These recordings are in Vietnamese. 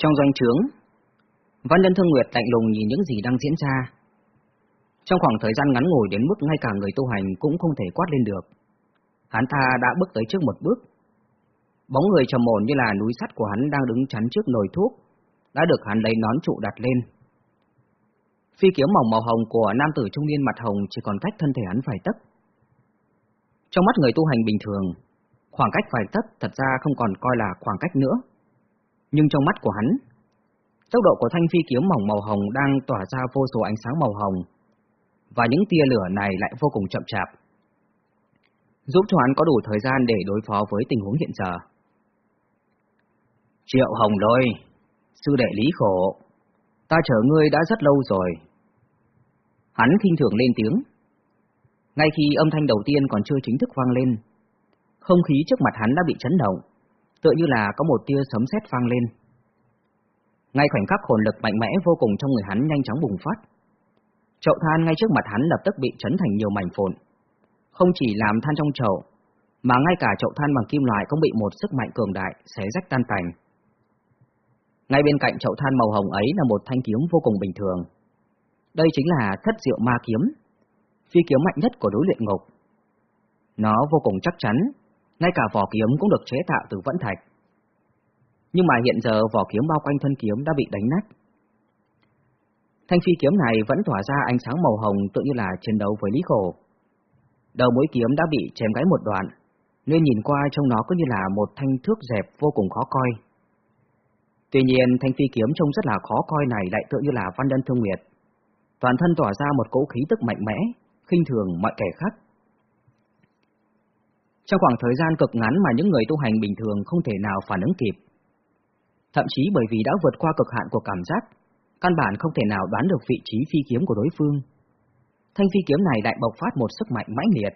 Trong doanh trướng, Văn Nhân Thương Nguyệt lạnh lùng nhìn những gì đang diễn ra. Trong khoảng thời gian ngắn ngủi đến mức ngay cả người tu hành cũng không thể quát lên được. Hắn ta đã bước tới trước một bước. Bóng người trầm ổn như là núi sắt của hắn đang đứng chắn trước nồi thuốc, đã được hắn lấy nón trụ đặt lên. Phi kiếm mỏng màu hồng của nam tử trung niên mặt hồng chỉ còn cách thân thể hắn vài tấc. Trong mắt người tu hành bình thường, khoảng cách vài tấc thật ra không còn coi là khoảng cách nữa. Nhưng trong mắt của hắn, tốc độ của thanh phi kiếm mỏng màu hồng đang tỏa ra vô số ánh sáng màu hồng, và những tia lửa này lại vô cùng chậm chạp, giúp cho hắn có đủ thời gian để đối phó với tình huống hiện giờ. Triệu Hồng Lôi, sư đệ lý khổ, ta chờ ngươi đã rất lâu rồi. Hắn khinh thường lên tiếng. Ngay khi âm thanh đầu tiên còn chưa chính thức vang lên, không khí trước mặt hắn đã bị chấn động, tựa như là có một tia sấm sét vang lên. Ngay khoảnh khắc hồn lực mạnh mẽ vô cùng trong người hắn nhanh chóng bùng phát. Chậu than ngay trước mặt hắn lập tức bị chấn thành nhiều mảnh phồn. Không chỉ làm than trong chậu, mà ngay cả chậu than bằng kim loại cũng bị một sức mạnh cường đại xé rách tan tành. Ngay bên cạnh chậu than màu hồng ấy là một thanh kiếm vô cùng bình thường. Đây chính là thất diệu ma kiếm, phi kiếm mạnh nhất của đối luyện ngục. Nó vô cùng chắc chắn, ngay cả vỏ kiếm cũng được chế tạo từ vẫn thạch. Nhưng mà hiện giờ vỏ kiếm bao quanh thân kiếm đã bị đánh nát. Thanh phi kiếm này vẫn tỏa ra ánh sáng màu hồng tự như là chiến đấu với Lý Khổ. Đầu mũi kiếm đã bị chém gãy một đoạn, nên nhìn qua trong nó cứ như là một thanh thước dẹp vô cùng khó coi. Tuy nhiên, thanh phi kiếm trông rất là khó coi này lại tựa như là văn đơn thương nguyệt. Toàn thân tỏa ra một cỗ khí tức mạnh mẽ, khinh thường mọi kẻ khác. Trong khoảng thời gian cực ngắn mà những người tu hành bình thường không thể nào phản ứng kịp. Thậm chí bởi vì đã vượt qua cực hạn của cảm giác, căn bản không thể nào đoán được vị trí phi kiếm của đối phương. Thanh phi kiếm này lại bộc phát một sức mạnh mãnh liệt,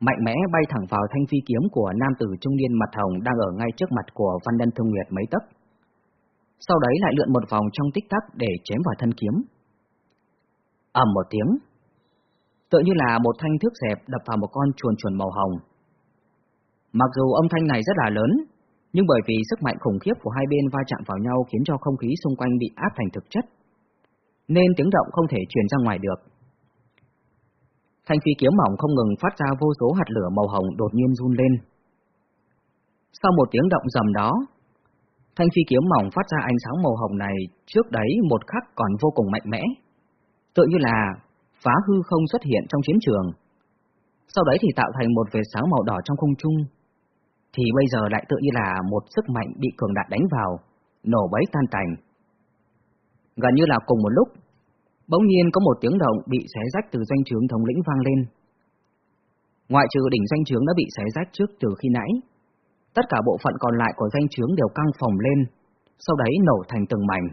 mạnh mẽ bay thẳng vào thanh phi kiếm của nam tử trung niên mặt hồng đang ở ngay trước mặt của Văn Đân Thương Nguyệt mấy tấc. Sau đấy lại lượn một vòng trong tích tắc để chém vào thân kiếm. ầm một tiếng, tựa như là một thanh thước dẹp đập vào một con chuồn chuồn màu hồng. Mặc dù âm thanh này rất là lớn, nhưng bởi vì sức mạnh khủng khiếp của hai bên va chạm vào nhau khiến cho không khí xung quanh bị áp thành thực chất, nên tiếng động không thể truyền ra ngoài được. Thanh phi kiếm mỏng không ngừng phát ra vô số hạt lửa màu hồng đột nhiên run lên. Sau một tiếng động rầm đó, thanh phi kiếm mỏng phát ra ánh sáng màu hồng này trước đấy một khắc còn vô cùng mạnh mẽ, tự như là phá hư không xuất hiện trong chiến trường. Sau đấy thì tạo thành một vệt sáng màu đỏ trong không trung, thì bây giờ lại tự như là một sức mạnh bị cường đại đánh vào, nổ bấy tan tành. Gần như là cùng một lúc, bỗng nhiên có một tiếng động bị xé rách từ danh trướng thống lĩnh vang lên. Ngoại trừ đỉnh danh trướng đã bị xé rách trước từ khi nãy, tất cả bộ phận còn lại của danh trướng đều căng phồng lên, sau đấy nổ thành từng mảnh.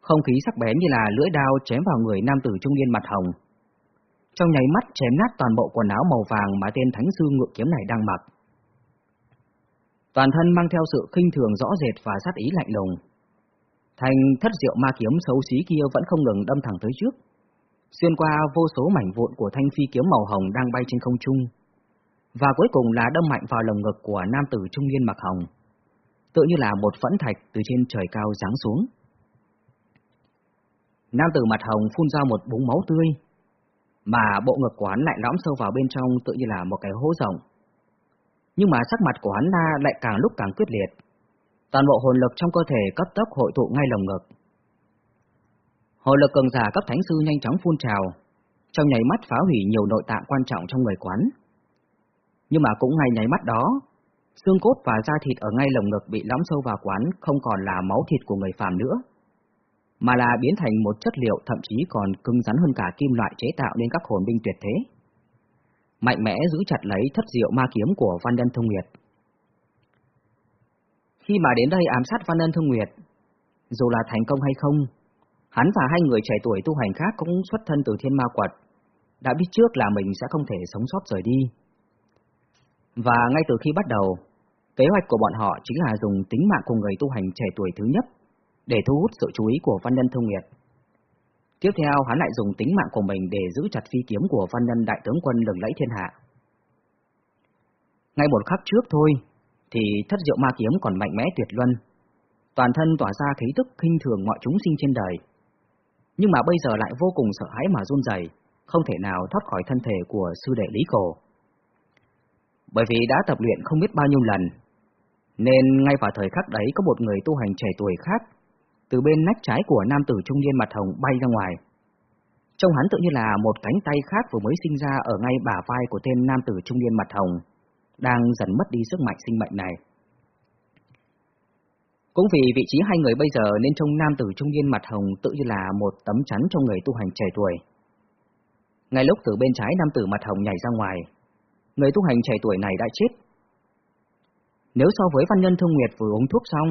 Không khí sắc bén như là lưỡi đao chém vào người nam tử trung niên mặt hồng. Trong nháy mắt chém nát toàn bộ quần áo màu vàng mà tên thánh sư ngự kiếm này đang mặc. Toàn thân mang theo sự khinh thường rõ rệt và sát ý lạnh lùng. Thành thất diệu ma kiếm xấu xí kia vẫn không ngừng đâm thẳng tới trước, xuyên qua vô số mảnh vụn của thanh phi kiếm màu hồng đang bay trên không trung, và cuối cùng là đâm mạnh vào lồng ngực của nam tử trung niên mặc hồng, tự như là một phẫn thạch từ trên trời cao giáng xuống. Nam tử mặt hồng phun ra một búng máu tươi, mà bộ ngực của hắn lại lõm sâu vào bên trong tự như là một cái hố rộng. Nhưng mà sắc mặt của hắn ta lại càng lúc càng quyết liệt, toàn bộ hồn lực trong cơ thể cấp tốc hội tụ ngay lồng ngực. Hồn lực cường giả cấp thánh sư nhanh chóng phun trào, trong nháy mắt phá hủy nhiều nội tạng quan trọng trong người quán. Nhưng mà cũng ngay nháy mắt đó, xương cốt và da thịt ở ngay lồng ngực bị lõm sâu vào quán không còn là máu thịt của người phàm nữa, mà là biến thành một chất liệu thậm chí còn cứng rắn hơn cả kim loại chế tạo nên các hồn binh tuyệt thế. Mạnh mẽ giữ chặt lấy thất diệu ma kiếm của Văn Nhân Thông Nguyệt. Khi mà đến đây ám sát Văn Ân Thông Nguyệt, dù là thành công hay không, hắn và hai người trẻ tuổi tu hành khác cũng xuất thân từ thiên ma quật, đã biết trước là mình sẽ không thể sống sót rời đi. Và ngay từ khi bắt đầu, kế hoạch của bọn họ chính là dùng tính mạng của người tu hành trẻ tuổi thứ nhất để thu hút sự chú ý của Văn Nhân Thông Nguyệt. Tiếp theo hắn lại dùng tính mạng của mình để giữ chặt phi kiếm của Văn Nhân Đại tướng quân lừng lẫy thiên hạ. Ngay một khắc trước thôi, thì thất diệu ma kiếm còn mạnh mẽ tuyệt luân. toàn thân tỏa ra khí tức khinh thường mọi chúng sinh trên đời. Nhưng mà bây giờ lại vô cùng sợ hãi mà run rẩy, không thể nào thoát khỏi thân thể của sư đệ Lý Cổ. Bởi vì đã tập luyện không biết bao nhiêu lần, nên ngay vào thời khắc đấy có một người tu hành trẻ tuổi khác, từ bên nách trái của nam tử trung niên mặt hồng bay ra ngoài. Trông hắn tự như là một cánh tay khác vừa mới sinh ra ở ngay bả vai của tên nam tử trung niên mặt hồng, đang dần mất đi sức mạnh sinh mệnh này. Cũng vì vị trí hai người bây giờ nên trông nam tử trung niên mặt hồng tự như là một tấm chắn cho người tu hành trẻ tuổi. Ngay lúc từ bên trái nam tử mặt hồng nhảy ra ngoài, người tu hành trẻ tuổi này đã chết. Nếu so với văn nhân thương nguyệt vừa uống thuốc xong,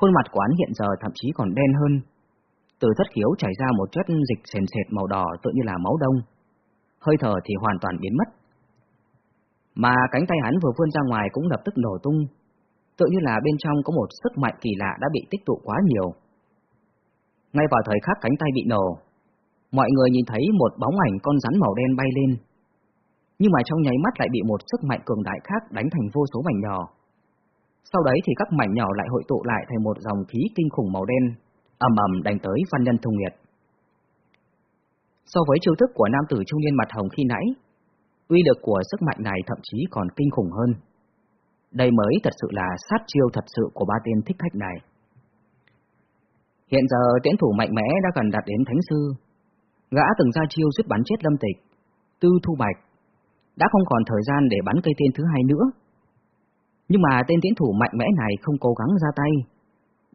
khuôn mặt của hắn hiện giờ thậm chí còn đen hơn. Từ thất khiếu chảy ra một chất dịch sền sệt màu đỏ tự như là máu đông. Hơi thở thì hoàn toàn biến mất. Mà cánh tay hắn vừa vươn ra ngoài cũng lập tức nổ tung, tự như là bên trong có một sức mạnh kỳ lạ đã bị tích tụ quá nhiều. Ngay vào thời khắc cánh tay bị nổ, mọi người nhìn thấy một bóng ảnh con rắn màu đen bay lên, nhưng mà trong nháy mắt lại bị một sức mạnh cường đại khác đánh thành vô số mảnh nhỏ. Sau đấy thì các mảnh nhỏ lại hội tụ lại thành một dòng khí kinh khủng màu đen, ầm ầm đánh tới Văn Nhân Thông Nguyệt. So với chiêu thức của nam tử trung niên mặt hồng khi nãy, uy lực của sức mạnh này thậm chí còn kinh khủng hơn. Đây mới thật sự là sát chiêu thật sự của ba tên thích khách này. Hiện giờ tiễn thủ mạnh mẽ đã gần đạt đến thánh sư. Gã từng ra chiêu giết bắn chết lâm tịch, tư thu bạch. Đã không còn thời gian để bắn cây tên thứ hai nữa. Nhưng mà tên tiến thủ mạnh mẽ này không cố gắng ra tay,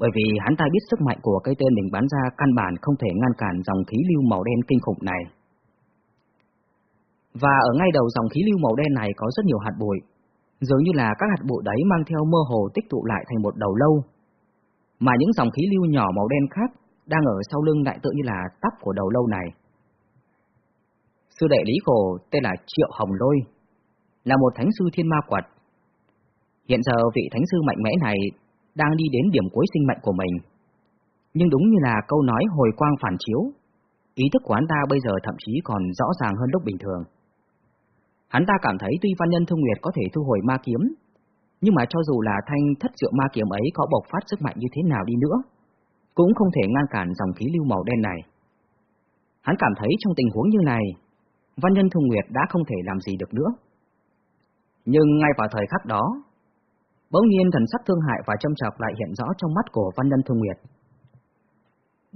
bởi vì hắn ta biết sức mạnh của cây tên mình bắn ra căn bản không thể ngăn cản dòng khí lưu màu đen kinh khủng này. Và ở ngay đầu dòng khí lưu màu đen này có rất nhiều hạt bụi, dường như là các hạt bụi đấy mang theo mơ hồ tích tụ lại thành một đầu lâu. Mà những dòng khí lưu nhỏ màu đen khác đang ở sau lưng lại tự như là tóc của đầu lâu này. Sư đệ Lý Khổ tên là Triệu Hồng Lôi, là một thánh sư thiên ma quật. Hiện giờ vị thánh sư mạnh mẽ này đang đi đến điểm cuối sinh mệnh của mình. Nhưng đúng như là câu nói hồi quang phản chiếu, ý thức của hắn ta bây giờ thậm chí còn rõ ràng hơn lúc bình thường. Hắn ta cảm thấy tuy Văn Nhân Thương Nguyệt có thể thu hồi ma kiếm, nhưng mà cho dù là thanh thất diệu ma kiếm ấy có bộc phát sức mạnh như thế nào đi nữa, cũng không thể ngăn cản dòng khí lưu màu đen này. Hắn cảm thấy trong tình huống như này, Văn Nhân Thương Nguyệt đã không thể làm gì được nữa. Nhưng ngay vào thời khắc đó, bỗng nhiên thần sắc thương hại và châm chọc lại hiện rõ trong mắt của Văn Nhân Thương Nguyệt.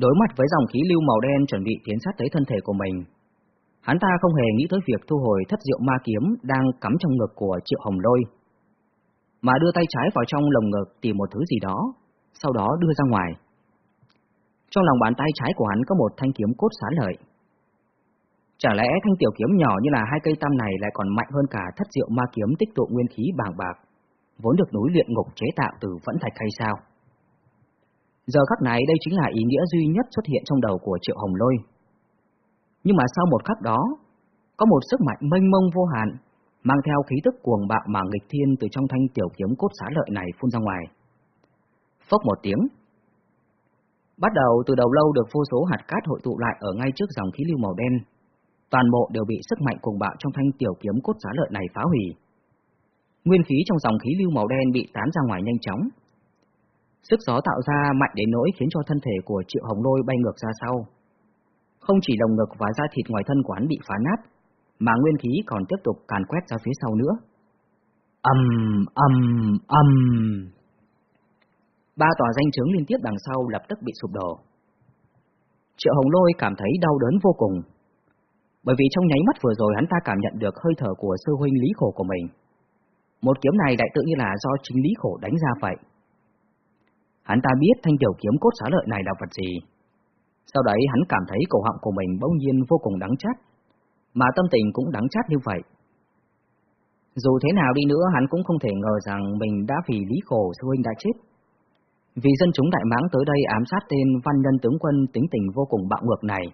Đối mặt với dòng khí lưu màu đen chuẩn bị tiến sát tới thân thể của mình, Hắn ta không hề nghĩ tới việc thu hồi thất diệu ma kiếm đang cắm trong ngực của Triệu Hồng Lôi, mà đưa tay trái vào trong lồng ngực tìm một thứ gì đó, sau đó đưa ra ngoài. Trong lòng bàn tay trái của hắn có một thanh kiếm cốt xá lợi. Chả lẽ thanh tiểu kiếm nhỏ như là hai cây tam này lại còn mạnh hơn cả thất diệu ma kiếm tích tụ nguyên khí bàng bạc, vốn được núi luyện ngục chế tạo từ vẫn thạch hay sao? Giờ khắc này đây chính là ý nghĩa duy nhất xuất hiện trong đầu của Triệu Hồng Lôi. Nhưng mà sau một khắc đó, có một sức mạnh mênh mông vô hạn, mang theo khí tức cuồng bạo mà nghịch thiên từ trong thanh tiểu kiếm cốt xá lợi này phun ra ngoài. Phốc một tiếng. Bắt đầu từ đầu lâu được vô số hạt cát hội tụ lại ở ngay trước dòng khí lưu màu đen. Toàn bộ đều bị sức mạnh cuồng bạo trong thanh tiểu kiếm cốt xá lợi này phá hủy. Nguyên khí trong dòng khí lưu màu đen bị tán ra ngoài nhanh chóng. Sức gió tạo ra mạnh đến nỗi khiến cho thân thể của Triệu Hồng Lôi bay ngược ra sau không chỉ lồng ngực và da thịt ngoài thân của hắn bị phá nát, mà nguyên khí còn tiếp tục càn quét ra phía sau nữa. Âm, âm, âm. Ba tòa danh chứng liên tiếp đằng sau lập tức bị sụp đổ. Triệu Hồng Lôi cảm thấy đau đớn vô cùng, bởi vì trong nháy mắt vừa rồi hắn ta cảm nhận được hơi thở của sư huynh Lý Khổ của mình. Một kiếm này đại tự như là do chính Lý Khổ đánh ra vậy. Hắn ta biết thanh tiểu kiếm cốt xá lợi này là vật gì, sau đấy hắn cảm thấy cổ họng của mình bỗng nhiên vô cùng đắng chát, mà tâm tình cũng đắng chát như vậy. Dù thế nào đi nữa hắn cũng không thể ngờ rằng mình đã vì lý khổ sư huynh đã chết. Vì dân chúng đại mãng tới đây ám sát tên văn nhân tướng quân tính tình vô cùng bạo ngược này.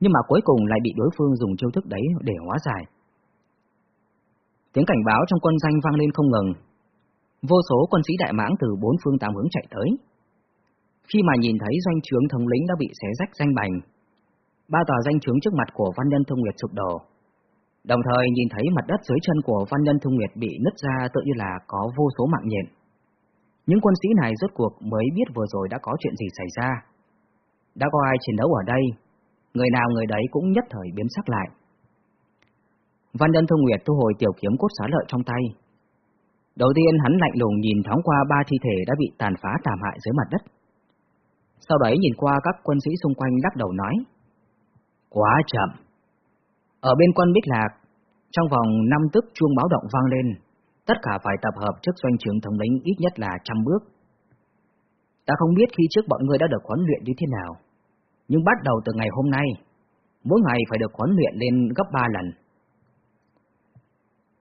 Nhưng mà cuối cùng lại bị đối phương dùng chiêu thức đấy để hóa giải. Tiếng cảnh báo trong quân danh vang lên không ngừng. Vô số quân sĩ đại mãng từ bốn phương tám hướng chạy tới, khi mà nhìn thấy doanh trướng thống lĩnh đã bị xé rách danh bành, ba tòa danh trướng trước mặt của Văn Nhân Thông Nguyệt sụp đổ. Đồng thời nhìn thấy mặt đất dưới chân của Văn Nhân Thông Nguyệt bị nứt ra tự như là có vô số mạng nhện. Những quân sĩ này rốt cuộc mới biết vừa rồi đã có chuyện gì xảy ra. Đã có ai chiến đấu ở đây, người nào người đấy cũng nhất thời biến sắc lại. Văn Nhân thông Nguyệt thu hồi tiểu kiếm cốt xá lợi trong tay. Đầu tiên hắn lạnh lùng nhìn thoáng qua ba thi thể đã bị tàn phá tàn hại dưới mặt đất. Sau đấy nhìn qua các quân sĩ xung quanh lắc đầu nói. Quá chậm. Ở bên quân Bích Lạc, trong vòng năm tức chuông báo động vang lên, tất cả phải tập hợp trước doanh trưởng thống lĩnh ít nhất là trăm bước. Ta không biết khi trước bọn người đã được huấn luyện như thế nào, nhưng bắt đầu từ ngày hôm nay, mỗi ngày phải được huấn luyện lên gấp ba lần.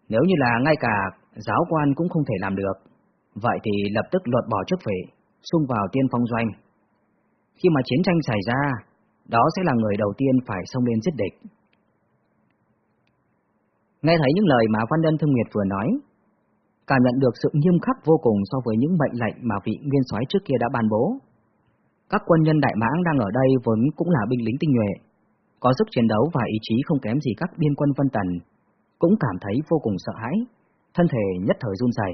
Nếu như là ngay cả giáo quan cũng không thể làm được, vậy thì lập tức lột bỏ chức vị, xung vào tiên phong doanh. Khi mà chiến tranh xảy ra, đó sẽ là người đầu tiên phải xông lên giết địch. Nghe thấy những lời mà Văn Nhân Thương Nguyệt vừa nói, cảm nhận được sự nghiêm khắc vô cùng so với những mệnh lệnh mà vị nguyên soái trước kia đã ban bố. Các quân nhân Đại Mãng đang ở đây vốn cũng là binh lính tinh nhuệ, có sức chiến đấu và ý chí không kém gì các biên quân Vân Tần, cũng cảm thấy vô cùng sợ hãi, thân thể nhất thời run rẩy.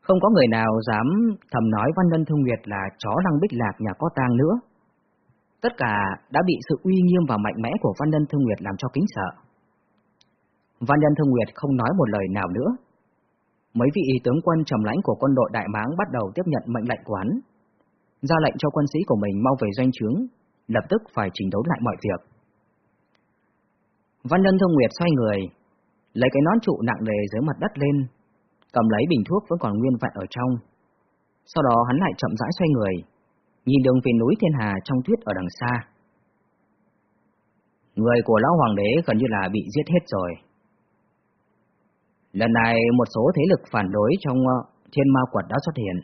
Không có người nào dám thầm nói Văn Nhân Thương Nguyệt là chó lăng bích lạc nhà có tang nữa. Tất cả đã bị sự uy nghiêm và mạnh mẽ của Văn Nhân Thương Nguyệt làm cho kính sợ. Văn Nhân Thương Nguyệt không nói một lời nào nữa. Mấy vị tướng quân trầm lãnh của quân đội Đại Máng bắt đầu tiếp nhận mệnh lệnh của hắn, ra lệnh cho quân sĩ của mình mau về doanh trướng, lập tức phải chỉnh đốn lại mọi việc. Văn Nhân Thông Nguyệt xoay người, lấy cái nón trụ nặng nề dưới mặt đất lên, cầm lấy bình thuốc vẫn còn nguyên vẹn ở trong. Sau đó hắn lại chậm rãi xoay người, nhìn đường về núi Thiên Hà trong tuyết ở đằng xa. Người của Lão Hoàng đế gần như là bị giết hết rồi. Lần này một số thế lực phản đối trong ờ, thiên ma quật đã xuất hiện,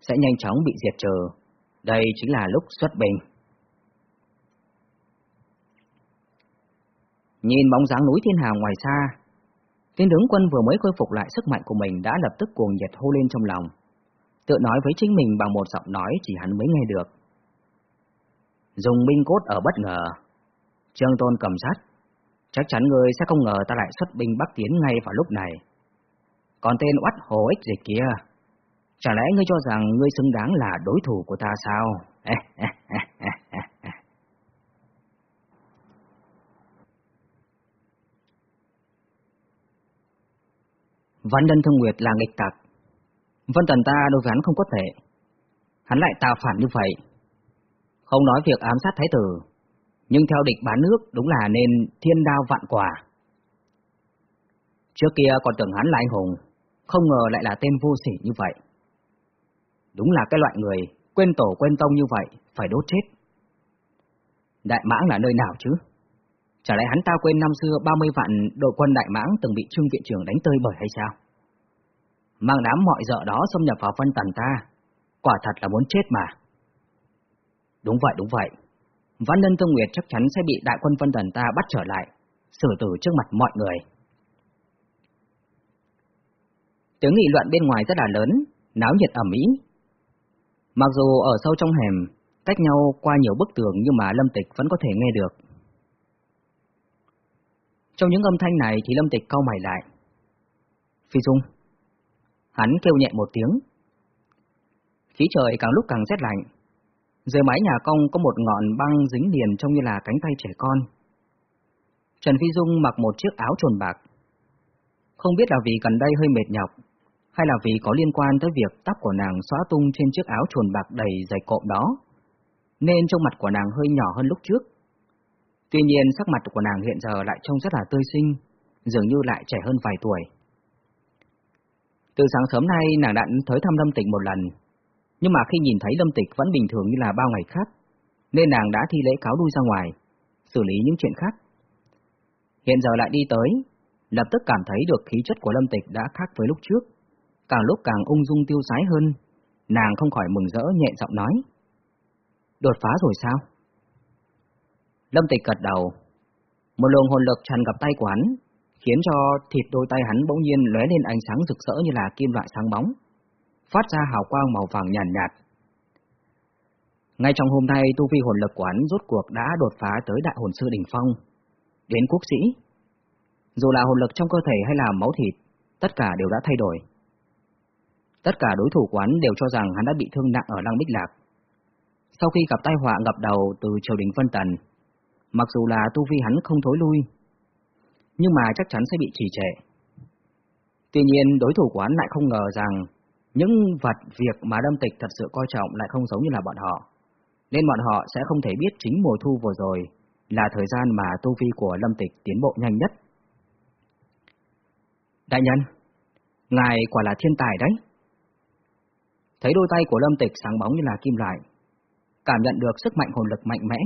sẽ nhanh chóng bị diệt trừ. Đây chính là lúc xuất bình. Nhìn bóng dáng núi thiên hà ngoài xa, tên tướng quân vừa mới khôi phục lại sức mạnh của mình đã lập tức cuồng nhiệt hô lên trong lòng, tự nói với chính mình bằng một giọng nói chỉ hắn mới nghe được. Dùng binh cốt ở bất ngờ, Trương Tôn cầm sát, chắc chắn ngươi sẽ không ngờ ta lại xuất binh bắc tiến ngay vào lúc này. Còn tên oắt hồ ích gì kia, chả lẽ ngươi cho rằng ngươi xứng đáng là đối thủ của ta sao? Văn Nhân Thương Nguyệt là nghịch tặc. Vân Tần ta đối với hắn không có thể. Hắn lại tạo phản như vậy. Không nói việc ám sát thái tử, nhưng theo địch bán nước đúng là nên thiên đao vạn quả. Trước kia còn tưởng hắn là anh hùng, không ngờ lại là tên vô sỉ như vậy. Đúng là cái loại người quên tổ quên tông như vậy, phải đốt chết. Đại mãng là nơi nào chứ? Chả lẽ hắn ta quên năm xưa 30 vạn đội quân Đại Mãng từng bị Trương Viện Trưởng đánh tơi bởi hay sao? Mang đám mọi dợ đó xâm nhập vào phân tần ta, quả thật là muốn chết mà. Đúng vậy, đúng vậy. Văn Nhân Tương Nguyệt chắc chắn sẽ bị đại quân phân tần ta bắt trở lại, xử tử trước mặt mọi người. Tiếng nghị luận bên ngoài rất là lớn, náo nhiệt ẩm ý. Mặc dù ở sâu trong hẻm, cách nhau qua nhiều bức tường nhưng mà Lâm Tịch vẫn có thể nghe được. Trong những âm thanh này thì Lâm Tịch cau mày lại. Phi Dung. Hắn kêu nhẹ một tiếng. Khí trời càng lúc càng rét lạnh. Dưới mái nhà cong có một ngọn băng dính liền trông như là cánh tay trẻ con. Trần Phi Dung mặc một chiếc áo trồn bạc. Không biết là vì gần đây hơi mệt nhọc, hay là vì có liên quan tới việc tóc của nàng xóa tung trên chiếc áo trồn bạc đầy dày cộm đó, nên trong mặt của nàng hơi nhỏ hơn lúc trước. Tuy nhiên sắc mặt của nàng hiện giờ lại trông rất là tươi xinh, dường như lại trẻ hơn vài tuổi. Từ sáng sớm nay nàng đã tới thăm Lâm Tịch một lần, nhưng mà khi nhìn thấy Lâm Tịch vẫn bình thường như là bao ngày khác, nên nàng đã thi lễ cáo đuôi ra ngoài, xử lý những chuyện khác. Hiện giờ lại đi tới, lập tức cảm thấy được khí chất của Lâm Tịch đã khác với lúc trước, càng lúc càng ung dung tiêu sái hơn, nàng không khỏi mừng rỡ nhẹ giọng nói. Đột phá rồi sao? Lâm Tịch gật đầu. Một luồng hồn lực tràn gặp tay của hắn, khiến cho thịt đôi tay hắn bỗng nhiên lóe lên ánh sáng rực rỡ như là kim loại sáng bóng, phát ra hào quang màu vàng nhàn nhạt, nhạt. Ngay trong hôm nay, tu vi hồn lực của hắn rốt cuộc đã đột phá tới đại hồn sư đỉnh phong, đến quốc sĩ. Dù là hồn lực trong cơ thể hay là máu thịt, tất cả đều đã thay đổi. Tất cả đối thủ quán đều cho rằng hắn đã bị thương nặng ở Lăng Bích Lạc. Sau khi gặp tai họa ngập đầu từ triều đình vân tần, mặc dù là tu vi hắn không thối lui, nhưng mà chắc chắn sẽ bị trì trệ. Tuy nhiên đối thủ quán lại không ngờ rằng những vật việc mà Lâm Tịch thật sự coi trọng lại không giống như là bọn họ, nên bọn họ sẽ không thể biết chính mùa thu vừa rồi là thời gian mà tu vi của Lâm Tịch tiến bộ nhanh nhất. Đại nhân, ngài quả là thiên tài đấy. Thấy đôi tay của Lâm Tịch sáng bóng như là kim loại, cảm nhận được sức mạnh hồn lực mạnh mẽ,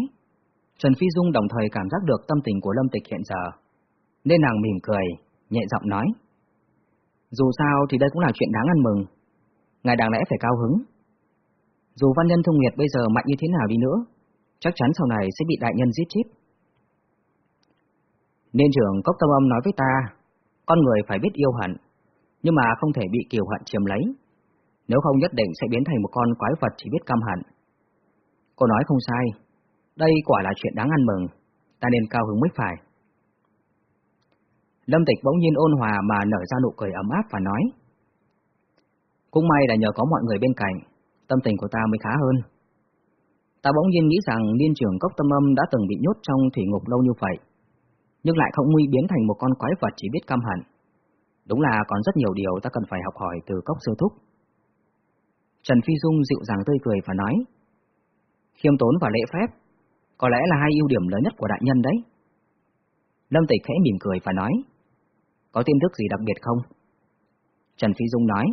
Trần Phi Dung đồng thời cảm giác được tâm tình của Lâm Tịch hiện giờ, nên nàng mỉm cười, nhẹ giọng nói. Dù sao thì đây cũng là chuyện đáng ăn mừng, ngài đáng lẽ phải cao hứng. Dù văn nhân thông nguyệt bây giờ mạnh như thế nào đi nữa, chắc chắn sau này sẽ bị đại nhân giết chết. Nên trưởng Cốc Tâm Âm nói với ta, con người phải biết yêu hận, nhưng mà không thể bị kiều hận chiếm lấy, nếu không nhất định sẽ biến thành một con quái vật chỉ biết căm hận. Cô nói không sai, đây quả là chuyện đáng ăn mừng, ta nên cao hứng mới phải. Lâm Tịch bỗng nhiên ôn hòa mà nở ra nụ cười ấm áp và nói. Cũng may là nhờ có mọi người bên cạnh, tâm tình của ta mới khá hơn. Ta bỗng nhiên nghĩ rằng liên trưởng cốc tâm âm đã từng bị nhốt trong thủy ngục lâu như vậy, nhưng lại không nguy biến thành một con quái vật chỉ biết căm hận. Đúng là còn rất nhiều điều ta cần phải học hỏi từ cốc sư thúc. Trần Phi Dung dịu dàng tươi cười và nói, khiêm tốn và lễ phép, có lẽ là hai ưu điểm lớn nhất của đại nhân đấy. Lâm Tịch khẽ mỉm cười và nói, có tin tức gì đặc biệt không? Trần Phi Dung nói,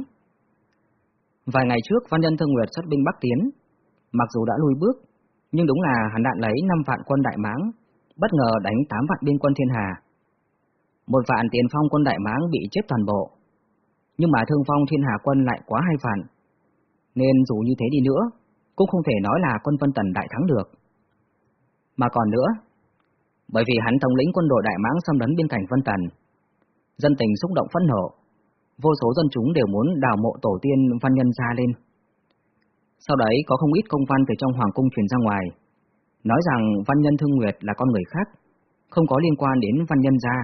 vài ngày trước Văn Nhân Thương Nguyệt xuất binh Bắc Tiến, mặc dù đã lùi bước, nhưng đúng là hắn đạn lấy 5 vạn quân Đại Máng, bất ngờ đánh 8 vạn biên quân Thiên Hà. Một vạn tiền phong quân Đại Máng bị chết toàn bộ, nhưng mà thương phong Thiên Hà quân lại quá hai vạn, nên dù như thế đi nữa, cũng không thể nói là quân Vân Tần đại thắng được. Mà còn nữa, bởi vì hắn thống lĩnh quân đội Đại Mãng xâm lấn biên cảnh Vân Tần, dân tình xúc động phẫn nộ, vô số dân chúng đều muốn đào mộ tổ tiên văn nhân ra lên. Sau đấy có không ít công văn từ trong hoàng cung truyền ra ngoài, nói rằng văn nhân Thương Nguyệt là con người khác, không có liên quan đến văn nhân gia.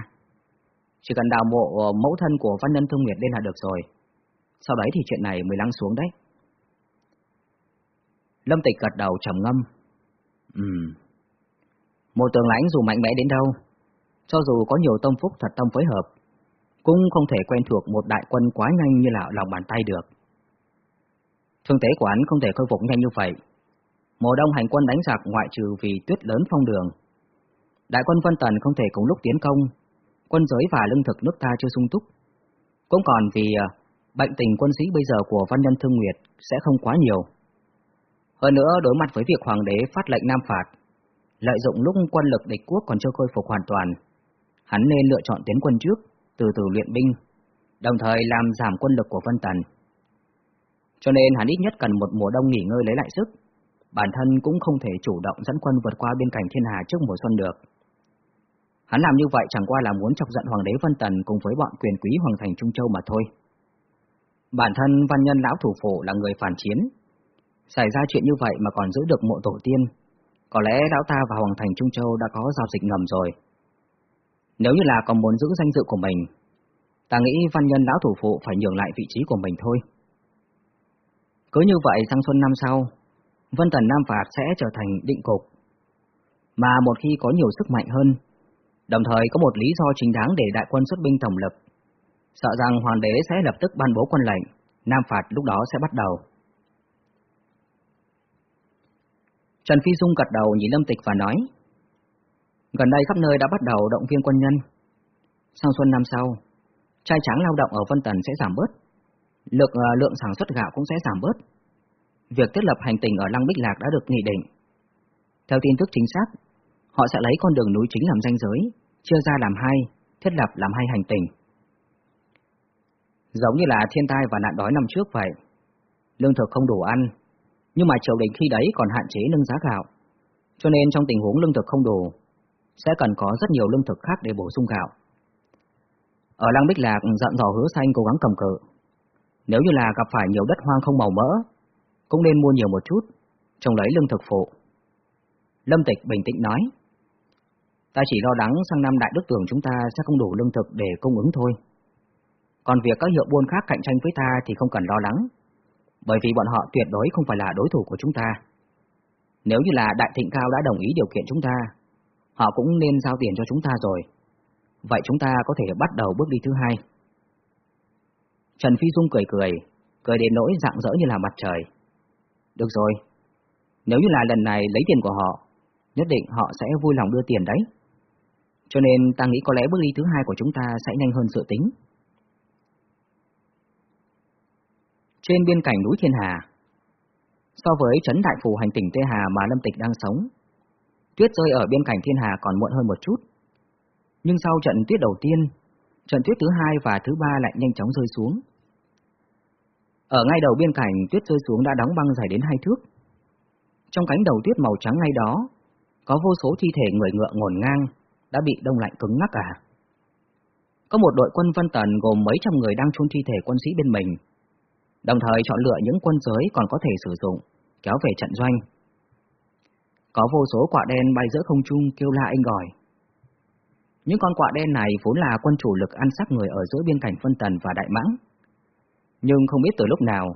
Chỉ cần đào mộ ờ, mẫu thân của văn nhân Thương Nguyệt lên là được rồi. Sau đấy thì chuyện này mới lắng xuống đấy. Lâm Tịch gật đầu trầm ngâm. Ừm. Một tường lãnh dù mạnh mẽ đến đâu, cho dù có nhiều tông phúc thật tâm phối hợp, cũng không thể quen thuộc một đại quân quá nhanh như là lòng bàn tay được. Thương tế của hắn không thể khôi phục nhanh như vậy. Mùa đông hành quân đánh giặc ngoại trừ vì tuyết lớn phong đường. Đại quân Vân Tần không thể cùng lúc tiến công, quân giới và lương thực nước ta chưa sung túc. Cũng còn vì à, bệnh tình quân sĩ bây giờ của Văn Nhân Thương Nguyệt sẽ không quá nhiều. Hơn nữa, đối mặt với việc Hoàng đế phát lệnh Nam phạt, lợi dụng lúc quân lực địch quốc còn chưa khôi phục hoàn toàn, hắn nên lựa chọn tiến quân trước, từ từ luyện binh, đồng thời làm giảm quân lực của Vân Tần. Cho nên hắn ít nhất cần một mùa đông nghỉ ngơi lấy lại sức, bản thân cũng không thể chủ động dẫn quân vượt qua biên cảnh thiên hà trước mùa xuân được. Hắn làm như vậy chẳng qua là muốn chọc giận Hoàng đế Vân Tần cùng với bọn quyền quý Hoàng thành Trung Châu mà thôi. Bản thân văn nhân lão thủ Phổ là người phản chiến, Xảy ra chuyện như vậy mà còn giữ được mộ tổ tiên, có lẽ lão ta và Hoàng Thành Trung Châu đã có giao dịch ngầm rồi. Nếu như là còn muốn giữ danh dự của mình, ta nghĩ văn nhân lão thủ phụ phải nhường lại vị trí của mình thôi. Cứ như vậy sang xuân năm sau, Vân Tần Nam Phạt sẽ trở thành định cục. Mà một khi có nhiều sức mạnh hơn, đồng thời có một lý do chính đáng để đại quân xuất binh tổng lực, sợ rằng hoàng đế sẽ lập tức ban bố quân lệnh, Nam Phạt lúc đó sẽ bắt đầu. Trần Phi Dung gật đầu nhìn Lâm Tịch và nói, gần đây khắp nơi đã bắt đầu động viên quân nhân. Sang xuân năm sau, trai tráng lao động ở Vân Tần sẽ giảm bớt, lượng, uh, lượng sản xuất gạo cũng sẽ giảm bớt. Việc thiết lập hành tình ở Lăng Bích Lạc đã được nghị định. Theo tin tức chính xác, họ sẽ lấy con đường núi chính làm ranh giới, chia ra làm hai, thiết lập làm hai hành tình. Giống như là thiên tai và nạn đói năm trước vậy. Lương thực không đủ ăn, nhưng mà triều đình khi đấy còn hạn chế nâng giá gạo, cho nên trong tình huống lương thực không đủ, sẽ cần có rất nhiều lương thực khác để bổ sung gạo. Ở Lăng Bích Lạc dặn dò hứa xanh cố gắng cầm cự. Nếu như là gặp phải nhiều đất hoang không màu mỡ, cũng nên mua nhiều một chút, trồng lấy lương thực phụ. Lâm Tịch bình tĩnh nói, ta chỉ lo lắng sang năm đại đức tưởng chúng ta sẽ không đủ lương thực để cung ứng thôi. Còn việc các hiệu buôn khác cạnh tranh với ta thì không cần lo lắng, bởi vì bọn họ tuyệt đối không phải là đối thủ của chúng ta. Nếu như là Đại Thịnh Cao đã đồng ý điều kiện chúng ta, họ cũng nên giao tiền cho chúng ta rồi. Vậy chúng ta có thể bắt đầu bước đi thứ hai. Trần Phi Dung cười cười, cười đến nỗi dạng dỡ như là mặt trời. Được rồi, nếu như là lần này lấy tiền của họ, nhất định họ sẽ vui lòng đưa tiền đấy. Cho nên ta nghĩ có lẽ bước đi thứ hai của chúng ta sẽ nhanh hơn dự tính. Trên biên cảnh núi Thiên Hà, so với trấn đại phủ hành tỉnh Tê Hà mà Lâm Tịch đang sống, tuyết rơi ở biên cảnh Thiên Hà còn muộn hơn một chút. Nhưng sau trận tuyết đầu tiên, trận tuyết thứ hai và thứ ba lại nhanh chóng rơi xuống. Ở ngay đầu biên cảnh, tuyết rơi xuống đã đóng băng dài đến hai thước. Trong cánh đầu tuyết màu trắng ngay đó, có vô số thi thể người ngựa ngổn ngang, đã bị đông lạnh cứng ngắc cả. Có một đội quân Vân Tần gồm mấy trăm người đang chôn thi thể quân sĩ bên mình, đồng thời chọn lựa những quân giới còn có thể sử dụng, kéo về trận doanh. Có vô số quả đen bay giữa không trung kêu la anh gọi. Những con quạ đen này vốn là quân chủ lực ăn xác người ở giữa biên cảnh Vân Tần và Đại Mãng. Nhưng không biết từ lúc nào,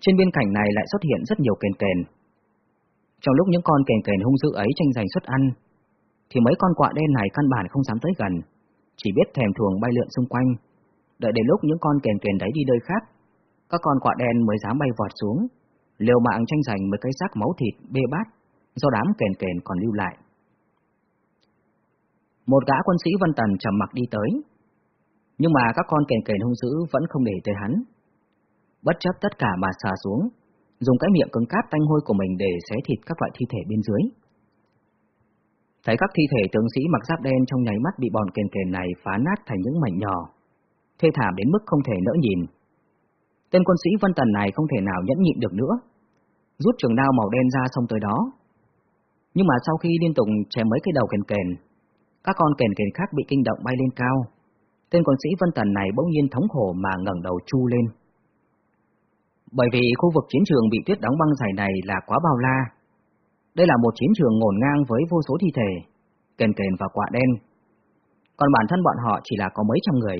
trên biên cảnh này lại xuất hiện rất nhiều kền kền. Trong lúc những con kền kền hung dữ ấy tranh giành xuất ăn, thì mấy con quạ đen này căn bản không dám tới gần, chỉ biết thèm thuồng bay lượn xung quanh, đợi đến lúc những con kền kền đấy đi nơi khác, các con quạ đen mới dám bay vọt xuống, liều mạng tranh giành mấy cái xác máu thịt bê bát do đám kền kền còn lưu lại. Một gã quân sĩ văn Tần trầm mặc đi tới, nhưng mà các con kền kền hung dữ vẫn không để tới hắn. Bất chấp tất cả mà xà xuống, dùng cái miệng cứng cáp tanh hôi của mình để xé thịt các loại thi thể bên dưới. Thấy các thi thể tướng sĩ mặc giáp đen trong nháy mắt bị bọn kền kền này phá nát thành những mảnh nhỏ, thê thảm đến mức không thể nỡ nhìn. Tên quân sĩ Vân Tần này không thể nào nhẫn nhịn được nữa, rút trường đao màu đen ra xông tới đó. Nhưng mà sau khi liên tục chém mấy cái đầu kền kền, các con kền kền khác bị kinh động bay lên cao. Tên quân sĩ Vân Tần này bỗng nhiên thống khổ mà ngẩng đầu chu lên. Bởi vì khu vực chiến trường bị tuyết đóng băng dày này là quá bao la, đây là một chiến trường ngổn ngang với vô số thi thể, kền kền và quạ đen. Còn bản thân bọn họ chỉ là có mấy trăm người.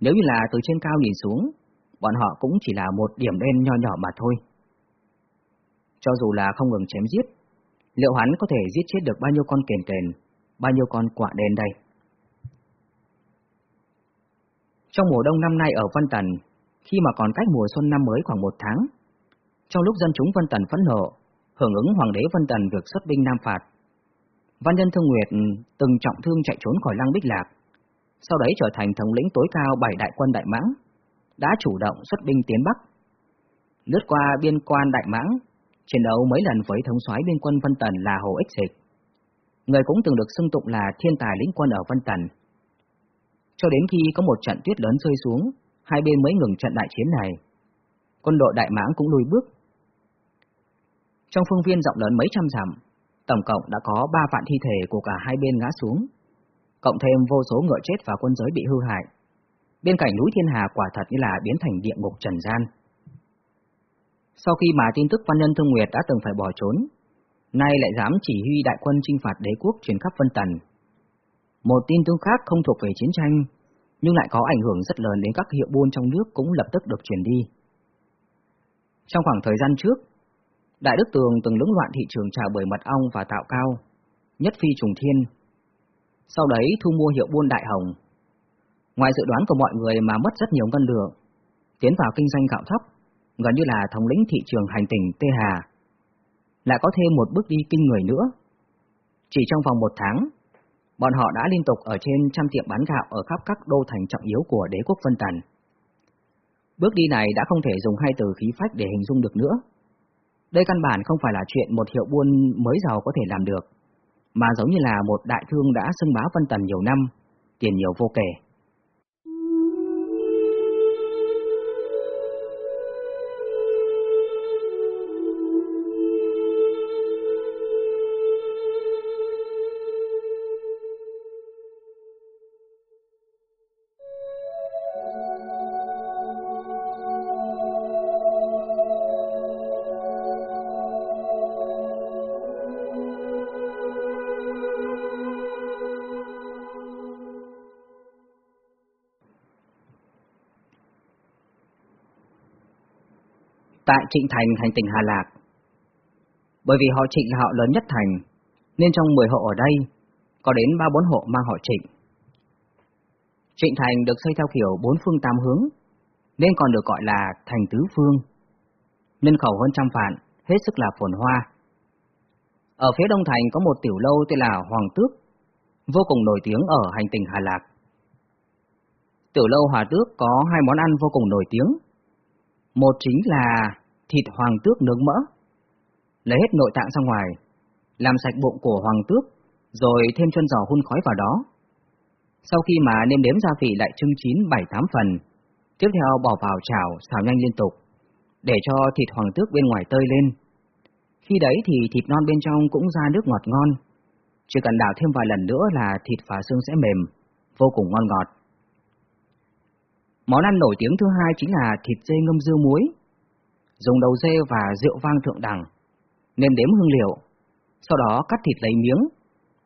Nếu như là từ trên cao nhìn xuống, bọn họ cũng chỉ là một điểm đen nho nhỏ mà thôi. Cho dù là không ngừng chém giết, liệu hắn có thể giết chết được bao nhiêu con kền kền, bao nhiêu con quạ đen đây? Trong mùa đông năm nay ở Vân Tần, khi mà còn cách mùa xuân năm mới khoảng một tháng, trong lúc dân chúng Vân Tần phẫn nộ, hưởng ứng Hoàng đế Vân Tần việc xuất binh Nam Phạt. Văn nhân Thương Nguyệt từng trọng thương chạy trốn khỏi Lăng Bích Lạc, sau đấy trở thành thống lĩnh tối cao bảy đại quân Đại Mãng, đã chủ động xuất binh tiến Bắc. Lướt qua biên quan Đại Mãng, chiến đấu mấy lần với thống soái biên quân Vân Tần là Hồ Ích Dịch. Người cũng từng được xưng tụng là thiên tài lĩnh quân ở Vân Tần. Cho đến khi có một trận tuyết lớn rơi xuống, hai bên mới ngừng trận đại chiến này. Quân đội Đại Mãng cũng lùi bước, trong phương viên rộng lớn mấy trăm dặm, tổng cộng đã có ba vạn thi thể của cả hai bên ngã xuống, cộng thêm vô số ngựa chết và quân giới bị hư hại. Bên cạnh núi Thiên Hà quả thật như là biến thành địa ngục trần gian. Sau khi mà tin tức Văn Nhân Thương Nguyệt đã từng phải bỏ trốn, nay lại dám chỉ huy đại quân chinh phạt đế quốc truyền khắp Vân Tần. Một tin tương khác không thuộc về chiến tranh, nhưng lại có ảnh hưởng rất lớn đến các hiệu buôn trong nước cũng lập tức được truyền đi. Trong khoảng thời gian trước, Đại Đức Tường từng lũng loạn thị trường trà bưởi mật ong và tạo cao, nhất phi trùng thiên. Sau đấy thu mua hiệu buôn đại hồng. Ngoài dự đoán của mọi người mà mất rất nhiều ngân lượng, tiến vào kinh doanh gạo thấp, gần như là thống lĩnh thị trường hành tỉnh Tê Hà. Lại có thêm một bước đi kinh người nữa. Chỉ trong vòng một tháng, bọn họ đã liên tục ở trên trăm tiệm bán gạo ở khắp các đô thành trọng yếu của đế quốc Vân Tần. Bước đi này đã không thể dùng hai từ khí phách để hình dung được nữa đây căn bản không phải là chuyện một hiệu buôn mới giàu có thể làm được, mà giống như là một đại thương đã xưng bá Vân Tần nhiều năm, tiền nhiều vô kể. Tại Trịnh Thành hành tỉnh Hà Lạc. Bởi vì họ Trịnh là họ lớn nhất thành, nên trong 10 hộ ở đây, có đến 3-4 hộ mang họ Trịnh. Trịnh Thành được xây theo kiểu bốn phương tám hướng, nên còn được gọi là Thành Tứ Phương. Nhân khẩu hơn trăm vạn, hết sức là phồn hoa. Ở phía đông thành có một tiểu lâu tên là Hoàng Tước, vô cùng nổi tiếng ở hành tinh Hà Lạc. Tiểu lâu Hòa Tước có hai món ăn vô cùng nổi tiếng. Một chính là thịt hoàng tước nướng mỡ. Lấy hết nội tạng ra ngoài, làm sạch bụng của hoàng tước, rồi thêm chân giò hun khói vào đó. Sau khi mà nêm đếm gia vị lại trưng chín bảy tám phần, tiếp theo bỏ vào chảo xào nhanh liên tục, để cho thịt hoàng tước bên ngoài tơi lên. Khi đấy thì thịt non bên trong cũng ra nước ngọt ngon, chỉ cần đảo thêm vài lần nữa là thịt và xương sẽ mềm, vô cùng ngon ngọt. Món ăn nổi tiếng thứ hai chính là thịt dê ngâm dưa muối, dùng đầu dê và rượu vang thượng đẳng, nêm đếm hương liệu, sau đó cắt thịt lấy miếng,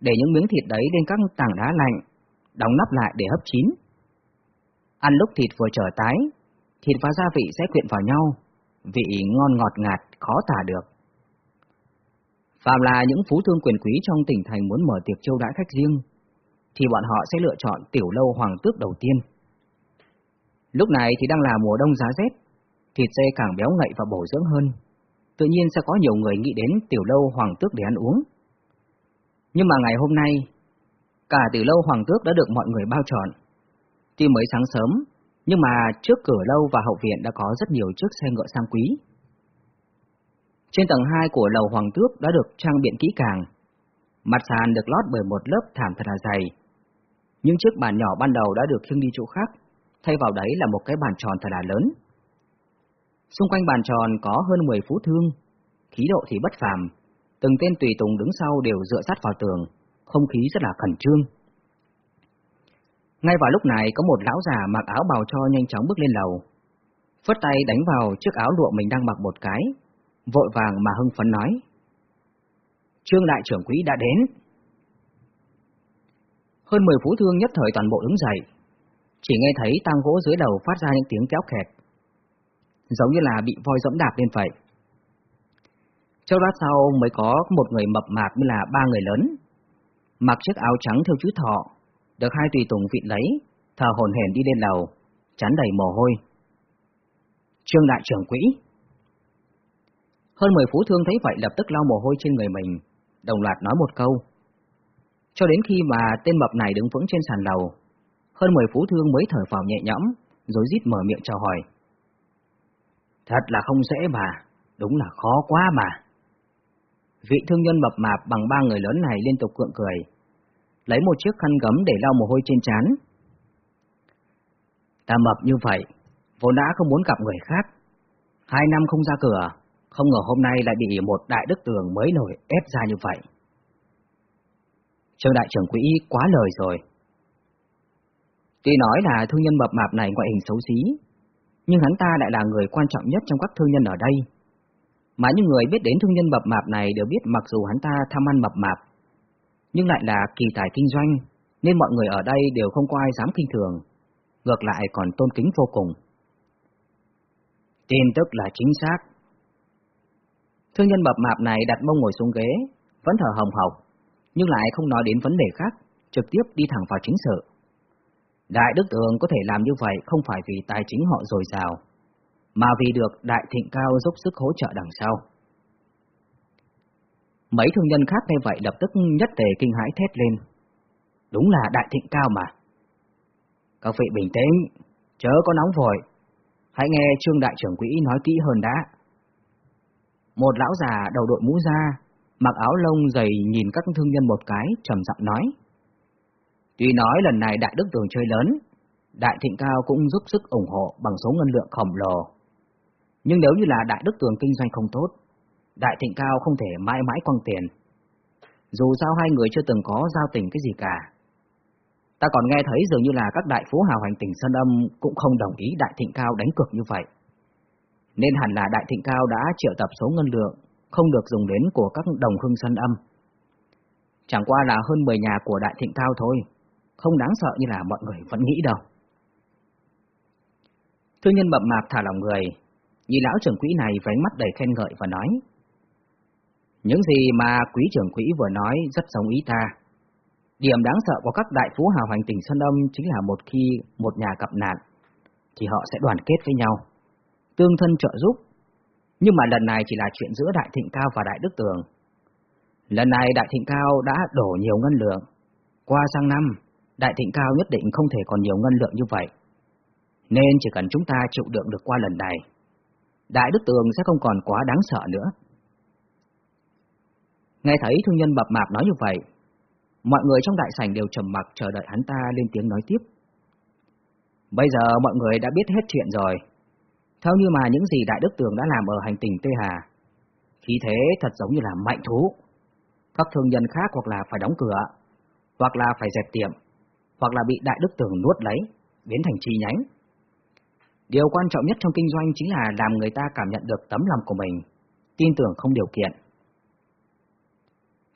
để những miếng thịt đấy lên các tảng đá lạnh, đóng nắp lại để hấp chín. Ăn lúc thịt vừa trở tái, thịt và gia vị sẽ quyện vào nhau, vị ngon ngọt ngạt, khó tả được. Phạm là những phú thương quyền quý trong tỉnh thành muốn mở tiệc chiêu đãi khách riêng, thì bọn họ sẽ lựa chọn tiểu lâu hoàng tước đầu tiên. Lúc này thì đang là mùa đông giá rét, thịt dê càng béo ngậy và bổ dưỡng hơn. Tự nhiên sẽ có nhiều người nghĩ đến tiểu lâu hoàng tước để ăn uống. Nhưng mà ngày hôm nay, cả tiểu lâu hoàng tước đã được mọi người bao trọn. Tuy mới sáng sớm, nhưng mà trước cửa lâu và hậu viện đã có rất nhiều chiếc xe ngựa sang quý. Trên tầng 2 của lầu hoàng tước đã được trang biện kỹ càng. Mặt sàn được lót bởi một lớp thảm thật là dày. Những chiếc bàn nhỏ ban đầu đã được khiêng đi chỗ khác, thay vào đấy là một cái bàn tròn thật là lớn. Xung quanh bàn tròn có hơn 10 phú thương, khí độ thì bất phàm, từng tên tùy tùng đứng sau đều dựa sát vào tường, không khí rất là khẩn trương. Ngay vào lúc này có một lão già mặc áo bào cho nhanh chóng bước lên lầu, phất tay đánh vào chiếc áo lụa mình đang mặc một cái, vội vàng mà hưng phấn nói. Trương đại trưởng quý đã đến. Hơn 10 phú thương nhất thời toàn bộ đứng dậy, chỉ nghe thấy tang gỗ dưới đầu phát ra những tiếng kéo kẹt, giống như là bị voi dẫm đạp lên vậy. Châu lát sau mới có một người mập mạp như là ba người lớn, mặc chiếc áo trắng theo chữ thọ, được hai tùy tùng vịn lấy, thờ hồn hển đi lên lầu, chán đầy mồ hôi. Trương đại trưởng quỹ Hơn mười phú thương thấy vậy lập tức lau mồ hôi trên người mình, đồng loạt nói một câu. Cho đến khi mà tên mập này đứng vững trên sàn lầu, hơn 10 phú thương mới thở vào nhẹ nhõm, rồi rít mở miệng chào hỏi. Thật là không dễ mà, đúng là khó quá mà. Vị thương nhân mập mạp bằng ba người lớn này liên tục cượng cười, lấy một chiếc khăn gấm để lau mồ hôi trên trán. Ta mập như vậy, vốn đã không muốn gặp người khác. Hai năm không ra cửa, không ngờ hôm nay lại bị một đại đức tường mới nổi ép ra như vậy. Trương đại trưởng quỹ quá lời rồi. Tuy nói là thương nhân mập mạp này ngoại hình xấu xí, nhưng hắn ta lại là người quan trọng nhất trong các thương nhân ở đây. Mà những người biết đến thương nhân mập mạp này đều biết mặc dù hắn ta tham ăn mập mạp, nhưng lại là kỳ tài kinh doanh, nên mọi người ở đây đều không có ai dám kinh thường, ngược lại còn tôn kính vô cùng. Tin tức là chính xác. Thương nhân mập mạp này đặt mông ngồi xuống ghế, vẫn thở hồng hộc, nhưng lại không nói đến vấn đề khác, trực tiếp đi thẳng vào chính sự. Đại Đức Tường có thể làm như vậy không phải vì tài chính họ dồi dào, mà vì được Đại Thịnh Cao giúp sức hỗ trợ đằng sau. Mấy thương nhân khác nghe vậy lập tức nhất tề kinh hãi thét lên. Đúng là Đại Thịnh Cao mà. Các vị bình tĩnh, chớ có nóng vội. Hãy nghe Trương Đại trưởng quỹ nói kỹ hơn đã. Một lão già đầu đội mũ da, mặc áo lông dày nhìn các thương nhân một cái, trầm giọng nói. Tuy nói lần này Đại Đức Tường chơi lớn, Đại Thịnh Cao cũng giúp sức ủng hộ bằng số ngân lượng khổng lồ. Nhưng nếu như là Đại Đức Tường kinh doanh không tốt, Đại Thịnh Cao không thể mãi mãi quăng tiền. Dù sao hai người chưa từng có giao tình cái gì cả. Ta còn nghe thấy dường như là các đại phú hào hành tỉnh Sơn Âm cũng không đồng ý Đại Thịnh Cao đánh cược như vậy. Nên hẳn là Đại Thịnh Cao đã triệu tập số ngân lượng không được dùng đến của các đồng hương Sơn Âm. Chẳng qua là hơn 10 nhà của Đại Thịnh Cao thôi không đáng sợ như là mọi người vẫn nghĩ đâu. Thương nhân mập mạp thả lòng người, Nhìn lão trưởng quỹ này với ánh mắt đầy khen ngợi và nói. Những gì mà quý trưởng quỹ vừa nói rất giống ý ta. Điểm đáng sợ của các đại phú hào hành tỉnh Sơn Đông chính là một khi một nhà gặp nạn, thì họ sẽ đoàn kết với nhau, tương thân trợ giúp. Nhưng mà lần này chỉ là chuyện giữa Đại Thịnh Cao và Đại Đức Tường. Lần này Đại Thịnh Cao đã đổ nhiều ngân lượng. Qua sang năm, Đại Thịnh Cao nhất định không thể còn nhiều ngân lượng như vậy. Nên chỉ cần chúng ta chịu đựng được qua lần này, Đại Đức Tường sẽ không còn quá đáng sợ nữa. Nghe thấy thương nhân bập mạp nói như vậy, mọi người trong đại sảnh đều trầm mặc chờ đợi hắn ta lên tiếng nói tiếp. Bây giờ mọi người đã biết hết chuyện rồi. Theo như mà những gì Đại Đức Tường đã làm ở hành tinh Tê Hà, khí thế thật giống như là mạnh thú. Các thương nhân khác hoặc là phải đóng cửa, hoặc là phải dẹp tiệm, hoặc là bị Đại Đức Tường nuốt lấy, biến thành chi nhánh. Điều quan trọng nhất trong kinh doanh chính là làm người ta cảm nhận được tấm lòng của mình, tin tưởng không điều kiện.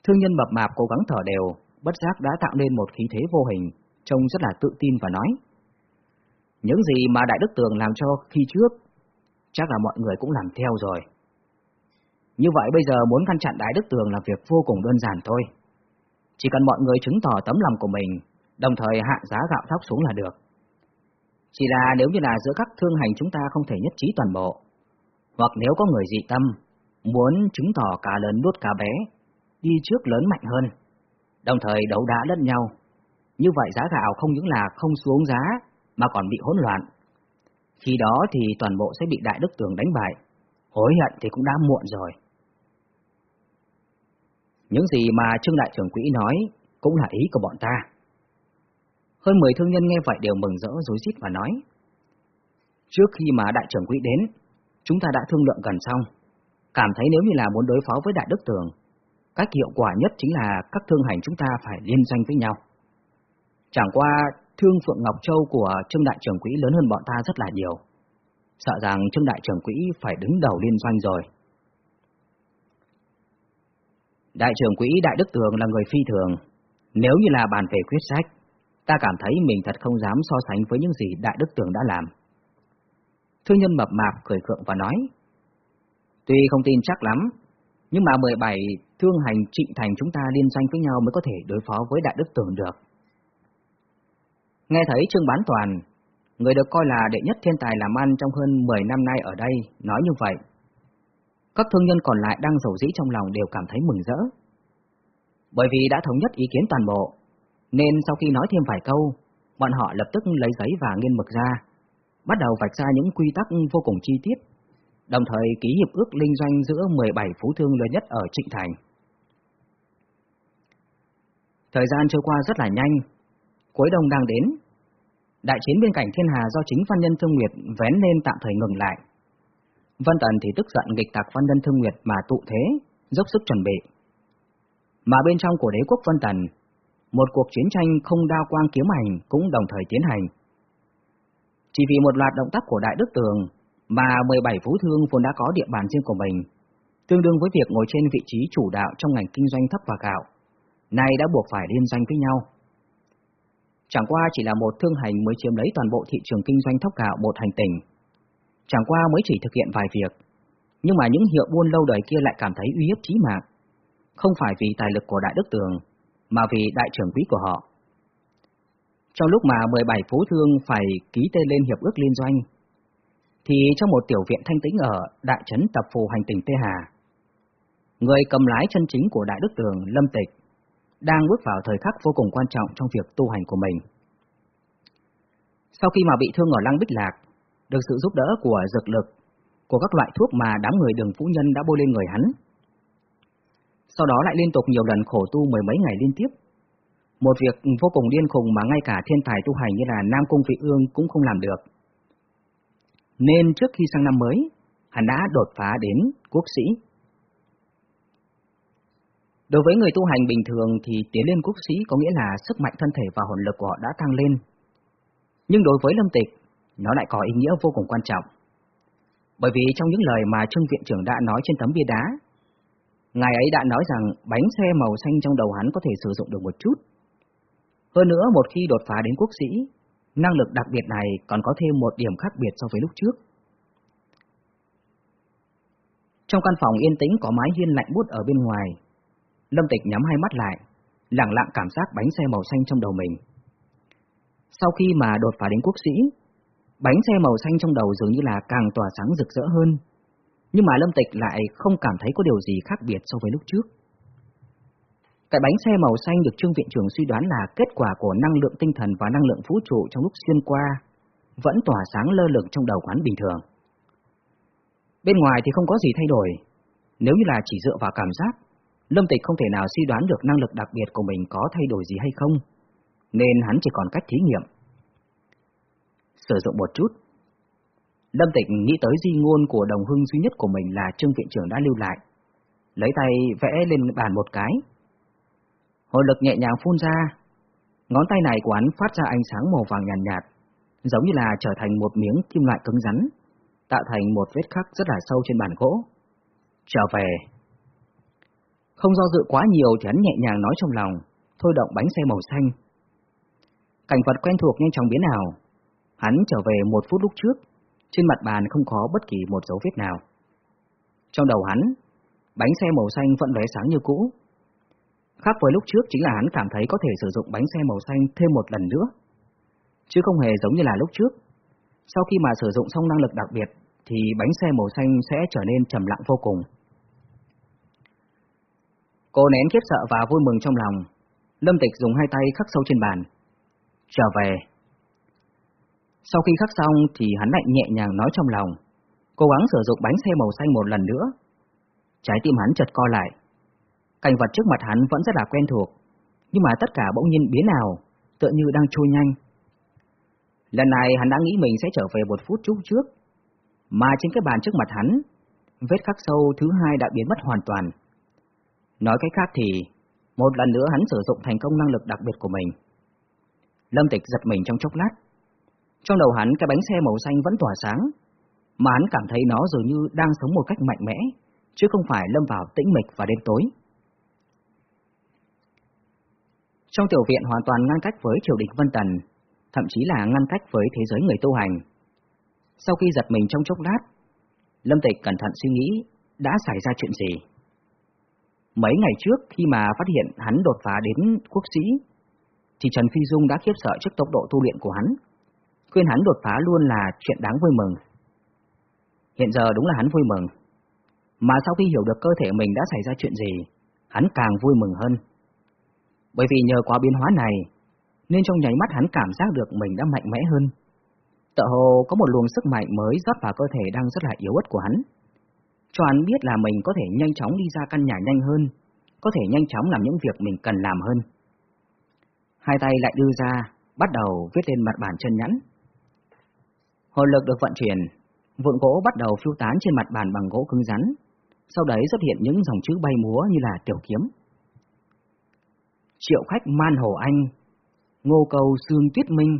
Thương nhân mập mạp cố gắng thở đều, bất giác đã tạo nên một khí thế vô hình, trông rất là tự tin và nói. Những gì mà Đại Đức Tường làm cho khi trước, chắc là mọi người cũng làm theo rồi. Như vậy bây giờ muốn ngăn chặn Đại Đức Tường là việc vô cùng đơn giản thôi. Chỉ cần mọi người chứng tỏ tấm lòng của mình, đồng thời hạ giá gạo thóc xuống là được. Chỉ là nếu như là giữa các thương hành chúng ta không thể nhất trí toàn bộ, hoặc nếu có người dị tâm, muốn chứng tỏ cả lớn nuốt cả bé, đi trước lớn mạnh hơn, đồng thời đấu đá lẫn nhau. Như vậy giá gạo không những là không xuống giá, mà còn bị hỗn loạn. Khi đó thì toàn bộ sẽ bị Đại Đức Tường đánh bại, hối hận thì cũng đã muộn rồi. Những gì mà Trương Đại trưởng quỹ nói cũng là ý của bọn ta. Hơn 10 thương nhân nghe vậy đều mừng rỡ rối rít và nói. Trước khi mà đại trưởng quỹ đến, chúng ta đã thương lượng gần xong, cảm thấy nếu như là muốn đối phó với Đại Đức Tường, cách hiệu quả nhất chính là các thương hành chúng ta phải liên doanh với nhau. Chẳng qua thương Phượng Ngọc Châu của Trương Đại trưởng quỹ lớn hơn bọn ta rất là nhiều. Sợ rằng Trương Đại trưởng quỹ phải đứng đầu liên doanh rồi. Đại trưởng quỹ Đại Đức Tường là người phi thường. Nếu như là bàn về quyết sách, ta cảm thấy mình thật không dám so sánh với những gì Đại Đức Tường đã làm. Thương nhân mập mạp cười khượng và nói, Tuy không tin chắc lắm, nhưng mà 17 thương hành trịnh thành chúng ta liên danh với nhau mới có thể đối phó với Đại Đức Tường được. Nghe thấy Trương Bán Toàn, người được coi là đệ nhất thiên tài làm ăn trong hơn 10 năm nay ở đây, nói như vậy. Các thương nhân còn lại đang dầu dĩ trong lòng đều cảm thấy mừng rỡ. Bởi vì đã thống nhất ý kiến toàn bộ, nên sau khi nói thêm vài câu, bọn họ lập tức lấy giấy và nghiên mực ra, bắt đầu vạch ra những quy tắc vô cùng chi tiết, đồng thời ký hiệp ước linh doanh giữa 17 phú thương lớn nhất ở Trịnh Thành. Thời gian trôi qua rất là nhanh, cuối đông đang đến. Đại chiến bên cạnh thiên hà do chính Văn Nhân Thương Nguyệt vén lên tạm thời ngừng lại. Văn Tần thì tức giận nghịch tạc Văn Nhân Thương Nguyệt mà tụ thế, dốc sức chuẩn bị. Mà bên trong của đế quốc Văn Tần, một cuộc chiến tranh không đao quang kiếm hành cũng đồng thời tiến hành. Chỉ vì một loạt động tác của Đại Đức Tường mà 17 phú thương vốn đã có địa bàn riêng của mình, tương đương với việc ngồi trên vị trí chủ đạo trong ngành kinh doanh thấp và gạo, nay đã buộc phải liên doanh với nhau. Chẳng qua chỉ là một thương hành mới chiếm lấy toàn bộ thị trường kinh doanh thóc gạo một hành tỉnh. Chẳng qua mới chỉ thực hiện vài việc, nhưng mà những hiệu buôn lâu đời kia lại cảm thấy uy hiếp chí mạng. Không phải vì tài lực của Đại Đức Tường, mà vì đại trưởng quý của họ. Trong lúc mà 17 phú thương phải ký tên lên hiệp ước liên doanh, thì trong một tiểu viện thanh tĩnh ở đại trấn tập phù hành tỉnh Tê Hà, người cầm lái chân chính của Đại Đức Tường Lâm Tịch đang bước vào thời khắc vô cùng quan trọng trong việc tu hành của mình. Sau khi mà bị thương ở Lăng Bích Lạc, được sự giúp đỡ của dược lực, của các loại thuốc mà đám người đường phú nhân đã bôi lên người hắn, sau đó lại liên tục nhiều lần khổ tu mười mấy ngày liên tiếp. Một việc vô cùng điên khùng mà ngay cả thiên tài tu hành như là Nam Cung Vị Ương cũng không làm được. Nên trước khi sang năm mới, hắn đã đột phá đến quốc sĩ. Đối với người tu hành bình thường thì tiến lên quốc sĩ có nghĩa là sức mạnh thân thể và hồn lực của họ đã tăng lên. Nhưng đối với Lâm Tịch, nó lại có ý nghĩa vô cùng quan trọng. Bởi vì trong những lời mà Trương Viện trưởng đã nói trên tấm bia đá, Ngài ấy đã nói rằng bánh xe màu xanh trong đầu hắn có thể sử dụng được một chút. Hơn nữa, một khi đột phá đến quốc sĩ, năng lực đặc biệt này còn có thêm một điểm khác biệt so với lúc trước. Trong căn phòng yên tĩnh có mái hiên lạnh bút ở bên ngoài, Lâm Tịch nhắm hai mắt lại, lặng lặng cảm giác bánh xe màu xanh trong đầu mình. Sau khi mà đột phá đến quốc sĩ, bánh xe màu xanh trong đầu dường như là càng tỏa sáng rực rỡ hơn, nhưng mà Lâm Tịch lại không cảm thấy có điều gì khác biệt so với lúc trước. Cái bánh xe màu xanh được Trương Viện trưởng suy đoán là kết quả của năng lượng tinh thần và năng lượng vũ trụ trong lúc xuyên qua, vẫn tỏa sáng lơ lửng trong đầu quán bình thường. Bên ngoài thì không có gì thay đổi, nếu như là chỉ dựa vào cảm giác, Lâm Tịch không thể nào suy đoán được năng lực đặc biệt của mình có thay đổi gì hay không, nên hắn chỉ còn cách thí nghiệm. Sử dụng một chút. Lâm Tịch nghĩ tới di ngôn của đồng hưng duy nhất của mình là Trương Viện trưởng đã lưu lại. Lấy tay vẽ lên bàn một cái. Hồn lực nhẹ nhàng phun ra. Ngón tay này của hắn phát ra ánh sáng màu vàng nhàn nhạt, nhạt, giống như là trở thành một miếng kim loại cứng rắn, tạo thành một vết khắc rất là sâu trên bàn gỗ. Trở về. Không do dự quá nhiều thì hắn nhẹ nhàng nói trong lòng, thôi động bánh xe màu xanh. Cảnh vật quen thuộc nhanh chóng biến ảo. Hắn trở về một phút lúc trước, trên mặt bàn không có bất kỳ một dấu vết nào. Trong đầu hắn, bánh xe màu xanh vẫn lóe sáng như cũ. Khác với lúc trước chính là hắn cảm thấy có thể sử dụng bánh xe màu xanh thêm một lần nữa. Chứ không hề giống như là lúc trước. Sau khi mà sử dụng xong năng lực đặc biệt, thì bánh xe màu xanh sẽ trở nên trầm lặng vô cùng. Cô nén khiếp sợ và vui mừng trong lòng. Lâm Tịch dùng hai tay khắc sâu trên bàn. Trở về. Sau khi khắc xong thì hắn lại nhẹ nhàng nói trong lòng, cố gắng sử dụng bánh xe màu xanh một lần nữa. Trái tim hắn chợt co lại. Cảnh vật trước mặt hắn vẫn rất là quen thuộc, nhưng mà tất cả bỗng nhiên biến ảo, tựa như đang trôi nhanh. Lần này hắn đã nghĩ mình sẽ trở về một phút chút trước, mà trên cái bàn trước mặt hắn, vết khắc sâu thứ hai đã biến mất hoàn toàn. Nói cách khác thì, một lần nữa hắn sử dụng thành công năng lực đặc biệt của mình. Lâm Tịch giật mình trong chốc lát. Trong đầu hắn cái bánh xe màu xanh vẫn tỏa sáng, mà hắn cảm thấy nó dường như đang sống một cách mạnh mẽ, chứ không phải lâm vào tĩnh mịch và đêm tối. Trong tiểu viện hoàn toàn ngăn cách với triều đình Vân Tần, thậm chí là ngăn cách với thế giới người tu hành. Sau khi giật mình trong chốc lát, Lâm Tịch cẩn thận suy nghĩ đã xảy ra chuyện gì. Mấy ngày trước khi mà phát hiện hắn đột phá đến quốc sĩ, thì Trần Phi Dung đã khiếp sợ trước tốc độ tu luyện của hắn, khuyên hắn đột phá luôn là chuyện đáng vui mừng. Hiện giờ đúng là hắn vui mừng, mà sau khi hiểu được cơ thể mình đã xảy ra chuyện gì, hắn càng vui mừng hơn. Bởi vì nhờ quá biến hóa này, nên trong nháy mắt hắn cảm giác được mình đã mạnh mẽ hơn. Tợ hồ có một luồng sức mạnh mới rót vào cơ thể đang rất là yếu ớt của hắn. Cho hắn biết là mình có thể nhanh chóng đi ra căn nhà nhanh hơn, có thể nhanh chóng làm những việc mình cần làm hơn. Hai tay lại đưa ra, bắt đầu viết lên mặt bàn chân nhẵn. Hồn lực được vận chuyển, vụn gỗ bắt đầu phiêu tán trên mặt bàn bằng gỗ cứng rắn, sau đấy xuất hiện những dòng chữ bay múa như là tiểu kiếm. Triệu khách man hồ anh, ngô cầu xương tuyết minh,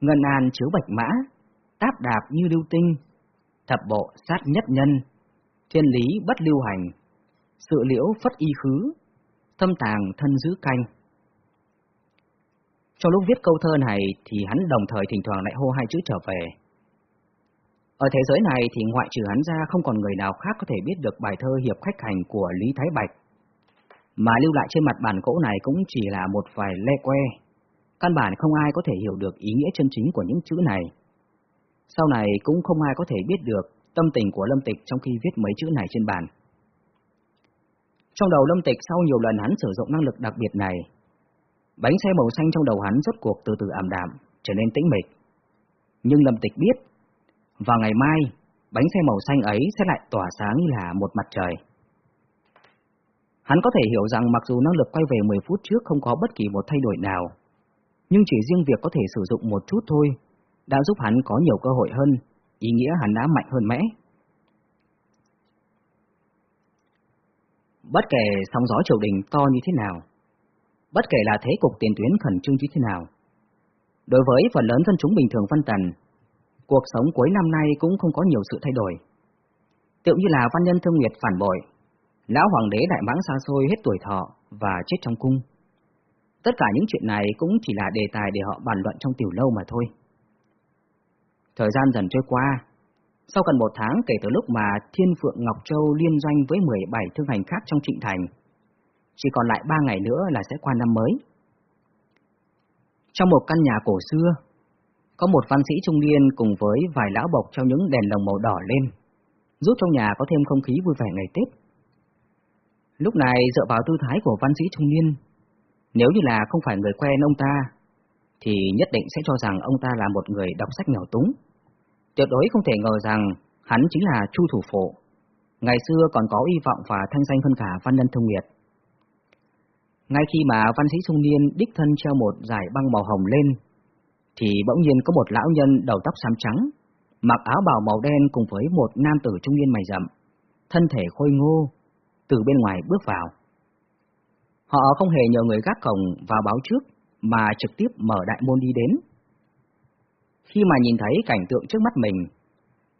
ngân an chiếu bạch mã, táp đạp như lưu tinh, thập bộ sát nhất nhân, thiên lý bất lưu hành, sự liễu phất y khứ, thâm tàng thân giữ canh. Trong lúc viết câu thơ này thì hắn đồng thời thỉnh thoảng lại hô hai chữ trở về. Ở thế giới này thì ngoại trừ hắn ra không còn người nào khác có thể biết được bài thơ hiệp khách hành của Lý Thái Bạch. Mà lưu lại trên mặt bản cỗ này cũng chỉ là một vài le que. Căn bản không ai có thể hiểu được ý nghĩa chân chính của những chữ này. Sau này cũng không ai có thể biết được tâm tình của Lâm Tịch trong khi viết mấy chữ này trên bàn. Trong đầu Lâm Tịch sau nhiều lần hắn sử dụng năng lực đặc biệt này, bánh xe màu xanh trong đầu hắn rốt cuộc từ từ ảm đạm, trở nên tĩnh mịch. Nhưng Lâm Tịch biết, vào ngày mai, bánh xe màu xanh ấy sẽ lại tỏa sáng như là một mặt trời. Hắn có thể hiểu rằng mặc dù năng lực quay về 10 phút trước không có bất kỳ một thay đổi nào, nhưng chỉ riêng việc có thể sử dụng một chút thôi đã giúp hắn có nhiều cơ hội hơn, ý nghĩa hắn đã mạnh hơn mẽ. Bất kể sóng gió triều đình to như thế nào, bất kể là thế cục tiền tuyến khẩn trương như thế nào, đối với phần lớn dân chúng bình thường văn tần, cuộc sống cuối năm nay cũng không có nhiều sự thay đổi. Tự như là văn nhân thương nguyệt phản bội, lão hoàng đế đại mãng xa xôi hết tuổi thọ và chết trong cung. Tất cả những chuyện này cũng chỉ là đề tài để họ bàn luận trong tiểu lâu mà thôi. Thời gian dần trôi qua, Sau gần một tháng kể từ lúc mà Thiên Phượng Ngọc Châu liên doanh với 17 thương hành khác trong trịnh thành, chỉ còn lại 3 ngày nữa là sẽ qua năm mới. Trong một căn nhà cổ xưa, có một văn sĩ trung niên cùng với vài lão bộc trong những đèn lồng màu đỏ lên, giúp trong nhà có thêm không khí vui vẻ ngày Tết. Lúc này dựa vào tư thái của văn sĩ trung niên, nếu như là không phải người quen ông ta, thì nhất định sẽ cho rằng ông ta là một người đọc sách nghèo túng. Tuyệt đối không thể ngờ rằng hắn chính là Chu Thủ Phổ, ngày xưa còn có hy vọng và thanh danh hơn cả Văn Nhân Thông Nguyệt. Ngay khi mà văn sĩ trung niên đích thân treo một giải băng màu hồng lên, thì bỗng nhiên có một lão nhân đầu tóc xám trắng, mặc áo bào màu đen cùng với một nam tử trung niên mày rậm, thân thể khôi ngô, từ bên ngoài bước vào. Họ không hề nhờ người gác cổng vào báo trước, mà trực tiếp mở đại môn đi đến. Khi mà nhìn thấy cảnh tượng trước mắt mình,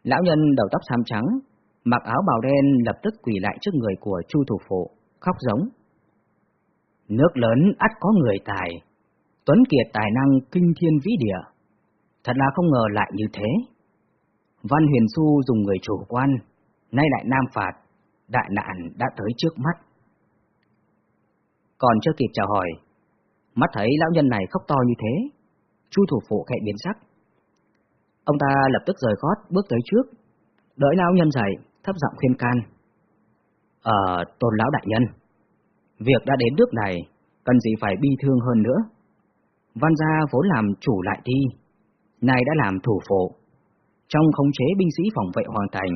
lão nhân đầu tóc xám trắng, mặc áo bào đen lập tức quỳ lại trước người của Chu thủ phụ, khóc giống. Nước lớn ắt có người tài, Tuấn Kiệt tài năng kinh thiên vĩ địa. Thật là không ngờ lại như thế. Văn Huyền Xu dùng người chủ quan, nay lại nam phạt, đại nạn đã tới trước mắt. Còn chưa kịp chào hỏi, mắt thấy lão nhân này khóc to như thế, chu thủ phụ khẽ biến sắc. Ông ta lập tức rời gót bước tới trước, đợi lão nhân dậy, thấp giọng khuyên can. Ờ, tôn lão đại nhân, việc đã đến nước này, cần gì phải bi thương hơn nữa. Văn gia vốn làm chủ lại thi, nay đã làm thủ phụ. Trong khống chế binh sĩ phòng vệ hoàng thành,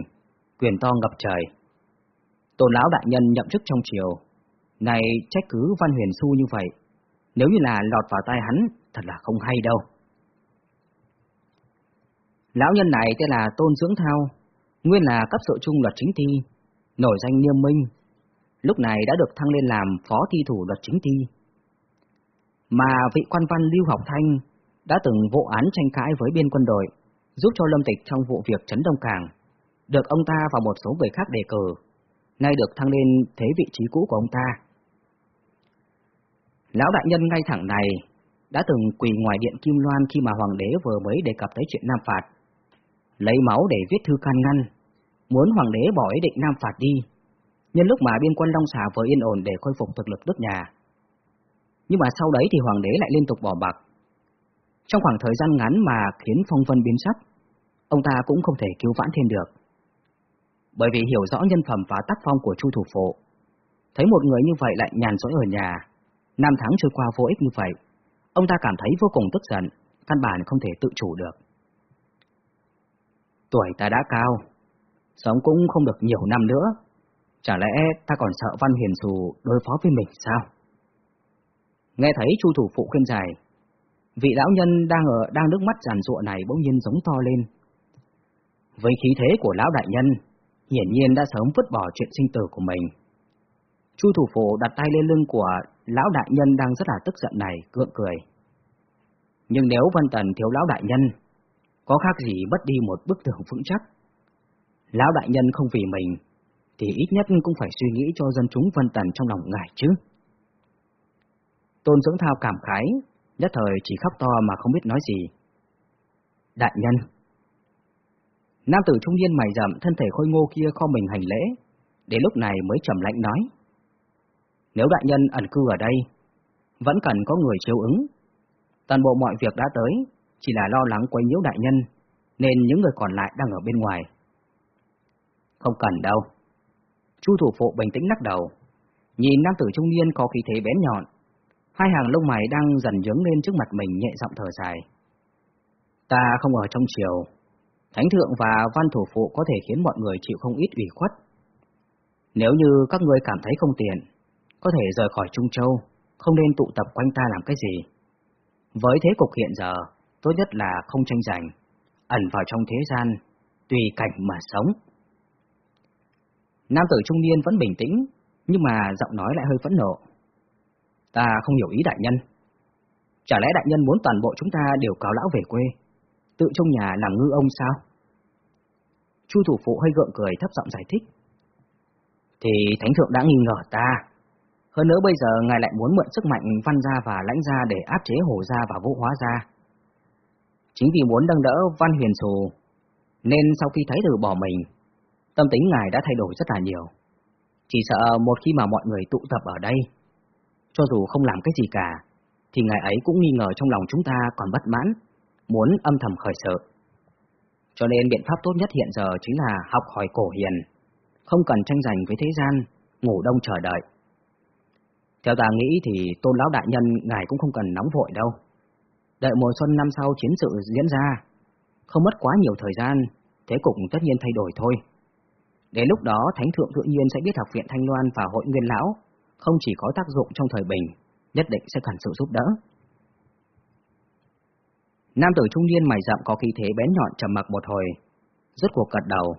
quyền to ngập trời. Tôn lão đại nhân nhậm chức trong triều, này trách cứ Văn Huyền Xu như vậy, nếu như là lọt vào tay hắn, thật là không hay đâu. Lão nhân này tên là Tôn Dưỡng Thao, nguyên là cấp sự trung luật chính thi, nổi danh Niêm minh, lúc này đã được thăng lên làm phó thi thủ luật chính thi. Mà vị quan văn Lưu Học Thanh đã từng vụ án tranh cãi với biên quân đội, giúp cho Lâm Tịch trong vụ việc Trấn Đông Cảng, được ông ta và một số người khác đề cử, nay được thăng lên thế vị trí cũ của ông ta. Lão đại nhân ngay thẳng này đã từng quỳ ngoài điện Kim Loan khi mà hoàng đế vừa mới đề cập tới chuyện Nam Phạt, lấy máu để viết thư can ngăn, muốn hoàng đế bỏ ý định Nam Phạt đi, nhân lúc mà biên quân Long Xà vừa yên ổn để khôi phục thực lực nước nhà. Nhưng mà sau đấy thì hoàng đế lại liên tục bỏ bạc. Trong khoảng thời gian ngắn mà khiến phong vân biến sắc, ông ta cũng không thể cứu vãn thêm được. Bởi vì hiểu rõ nhân phẩm và tác phong của Chu thủ phụ, thấy một người như vậy lại nhàn rỗi ở nhà, năm tháng trôi qua vô ích như vậy, ông ta cảm thấy vô cùng tức giận, căn bản không thể tự chủ được. Tuổi ta đã cao, sống cũng không được nhiều năm nữa, chả lẽ ta còn sợ Văn Hiền Xù đối phó với mình sao? Nghe thấy chu thủ phụ khuyên dài, vị lão nhân đang ở đang nước mắt giàn ruộng này bỗng nhiên giống to lên. Với khí thế của lão đại nhân, hiển nhiên đã sớm vứt bỏ chuyện sinh tử của mình. Chu thủ phụ đặt tay lên lưng của lão đại nhân đang rất là tức giận này, gượng cười. Nhưng nếu Vân Tần thiếu lão đại nhân, có khác gì mất đi một bức tường vững chắc. Lão đại nhân không vì mình, thì ít nhất cũng phải suy nghĩ cho dân chúng Vân Tần trong lòng ngài chứ. Tôn Dưỡng Thao cảm khái, nhất thời chỉ khóc to mà không biết nói gì. Đại nhân Nam tử trung niên mày rậm thân thể khôi ngô kia kho mình hành lễ, đến lúc này mới trầm lạnh nói. Nếu đại nhân ẩn cư ở đây, vẫn cần có người chiếu ứng. Toàn bộ mọi việc đã tới, chỉ là lo lắng quấy nhiễu đại nhân, nên những người còn lại đang ở bên ngoài. Không cần đâu. Chu thủ phụ bình tĩnh lắc đầu, nhìn nam tử trung niên có khí thế bén nhọn, hai hàng lông mày đang dần nhướng lên trước mặt mình nhẹ giọng thở dài. Ta không ở trong triều, thánh thượng và văn thủ phụ có thể khiến mọi người chịu không ít ủy khuất. Nếu như các ngươi cảm thấy không tiện, có thể rời khỏi Trung Châu, không nên tụ tập quanh ta làm cái gì. Với thế cục hiện giờ, tốt nhất là không tranh giành, ẩn vào trong thế gian, tùy cảnh mà sống. Nam tử trung niên vẫn bình tĩnh, nhưng mà giọng nói lại hơi phẫn nộ. Ta không hiểu ý đại nhân. Chả lẽ đại nhân muốn toàn bộ chúng ta đều cáo lão về quê, tự trong nhà làm ngư ông sao? Chu thủ phụ hơi gượng cười thấp giọng giải thích. Thì thánh thượng đã nghi ngờ ta, hơn nữa bây giờ ngài lại muốn mượn sức mạnh văn gia và lãnh gia để áp chế hồ gia và vũ hóa gia. Chính vì muốn nâng đỡ văn huyền sù, Nên sau khi thấy từ bỏ mình, tâm tính ngài đã thay đổi rất là nhiều. Chỉ sợ một khi mà mọi người tụ tập ở đây, cho dù không làm cái gì cả, thì ngài ấy cũng nghi ngờ trong lòng chúng ta còn bất mãn, muốn âm thầm khởi sự. Cho nên biện pháp tốt nhất hiện giờ chính là học hỏi cổ hiền, không cần tranh giành với thế gian, ngủ đông chờ đợi. Theo ta nghĩ thì tôn lão đại nhân ngài cũng không cần nóng vội đâu. Đợi mùa xuân năm sau chiến sự diễn ra, không mất quá nhiều thời gian, thế cục tất nhiên thay đổi thôi. Đến lúc đó Thánh Thượng tự nhiên sẽ biết Học viện Thanh Loan và Hội Nguyên Lão không chỉ có tác dụng trong thời bình, nhất định sẽ cần sự giúp đỡ. Nam tử trung niên mày rậm có khí thế bén nhọn trầm mặc một hồi, rốt cuộc gật đầu,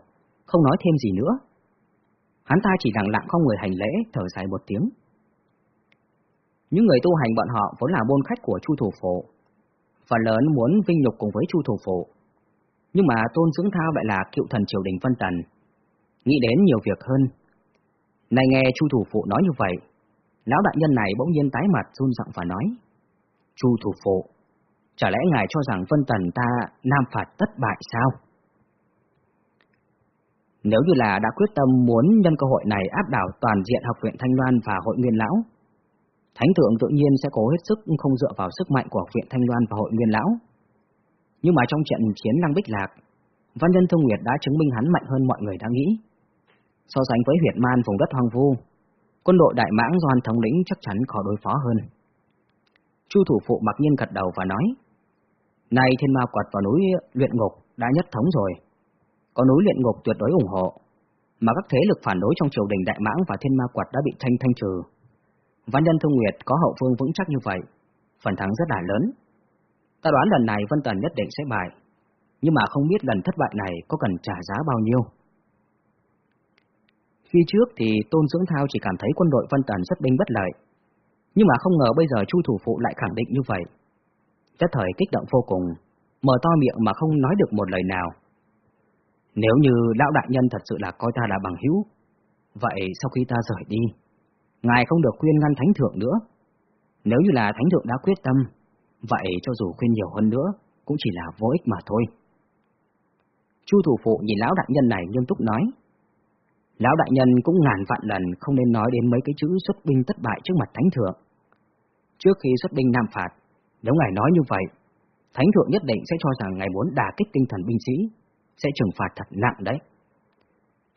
không nói thêm gì nữa. Hắn ta chỉ lặng lặng không người hành lễ, thở dài một tiếng. Những người tu hành bọn họ vốn là môn khách của Chu thủ phổ, phần lớn muốn vinh nhục cùng với Chu thủ phổ, Nhưng mà Tôn Dưỡng Thao lại là cựu thần triều đình Vân Tần, nghĩ đến nhiều việc hơn. Này nghe Chu thủ phụ nói như vậy, lão đại nhân này bỗng nhiên tái mặt run giọng và nói: "Chu thủ phụ, chả lẽ ngài cho rằng Vân Tần ta nam phạt tất bại sao?" Nếu như là đã quyết tâm muốn nhân cơ hội này áp đảo toàn diện học viện Thanh Loan và hội Nguyên Lão, Thánh thượng tự nhiên sẽ cố hết sức không dựa vào sức mạnh của học viện Thanh Loan và hội Nguyên Lão. Nhưng mà trong trận chiến Lăng Bích Lạc, Văn Nhân thông Nguyệt đã chứng minh hắn mạnh hơn mọi người đã nghĩ. So sánh với huyệt man vùng đất hoang vu, quân đội Đại Mãng do thống lĩnh chắc chắn khó đối phó hơn. Chu thủ phụ mặc nhiên gật đầu và nói, Này thiên ma quật vào núi luyện ngục đã nhất thống rồi, có núi luyện ngục tuyệt đối ủng hộ, mà các thế lực phản đối trong triều đình Đại Mãng và thiên ma quật đã bị thanh thanh trừ. Văn nhân Thông Nguyệt có hậu phương vững chắc như vậy, phần thắng rất là lớn. Ta đoán lần này Vân Tần nhất định sẽ bại, nhưng mà không biết lần thất bại này có cần trả giá bao nhiêu. Khi trước thì Tôn Dưỡng Thao chỉ cảm thấy quân đội Vân Tần xuất binh bất lợi, nhưng mà không ngờ bây giờ Chu thủ phụ lại khẳng định như vậy. Nhất thời kích động vô cùng, mở to miệng mà không nói được một lời nào. Nếu như lão đại nhân thật sự là coi ta là bằng hữu, vậy sau khi ta rời đi, ngài không được khuyên ngăn thánh thượng nữa. Nếu như là thánh thượng đã quyết tâm, vậy cho dù khuyên nhiều hơn nữa, cũng chỉ là vô ích mà thôi. Chu thủ phụ nhìn lão đại nhân này nghiêm túc nói, Lão đại nhân cũng ngàn vạn lần không nên nói đến mấy cái chữ xuất binh thất bại trước mặt thánh thượng. Trước khi xuất binh nam phạt, nếu ngài nói như vậy, thánh thượng nhất định sẽ cho rằng ngài muốn đả kích tinh thần binh sĩ, sẽ trừng phạt thật nặng đấy.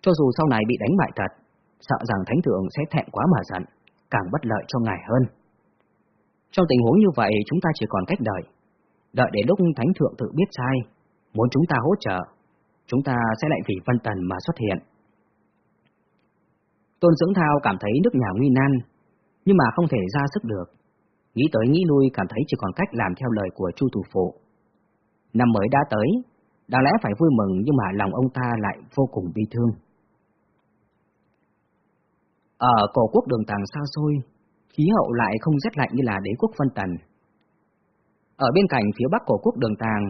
Cho dù sau này bị đánh bại thật, sợ rằng thánh thượng sẽ thẹn quá mà giận, càng bất lợi cho ngài hơn. Trong tình huống như vậy, chúng ta chỉ còn cách đợi. Đợi đến lúc thánh thượng tự biết sai, muốn chúng ta hỗ trợ, chúng ta sẽ lại vì văn tần mà xuất hiện. Tôn Dưỡng Thao cảm thấy nước nhà nguy nan, nhưng mà không thể ra sức được. Nghĩ tới nghĩ lui cảm thấy chỉ còn cách làm theo lời của Chu thủ phụ. Năm mới đã tới, đáng lẽ phải vui mừng nhưng mà lòng ông ta lại vô cùng bi thương. Ở cổ quốc đường tàng xa xôi, khí hậu lại không rét lạnh như là đế quốc phân tần. Ở bên cạnh phía bắc cổ quốc đường tàng,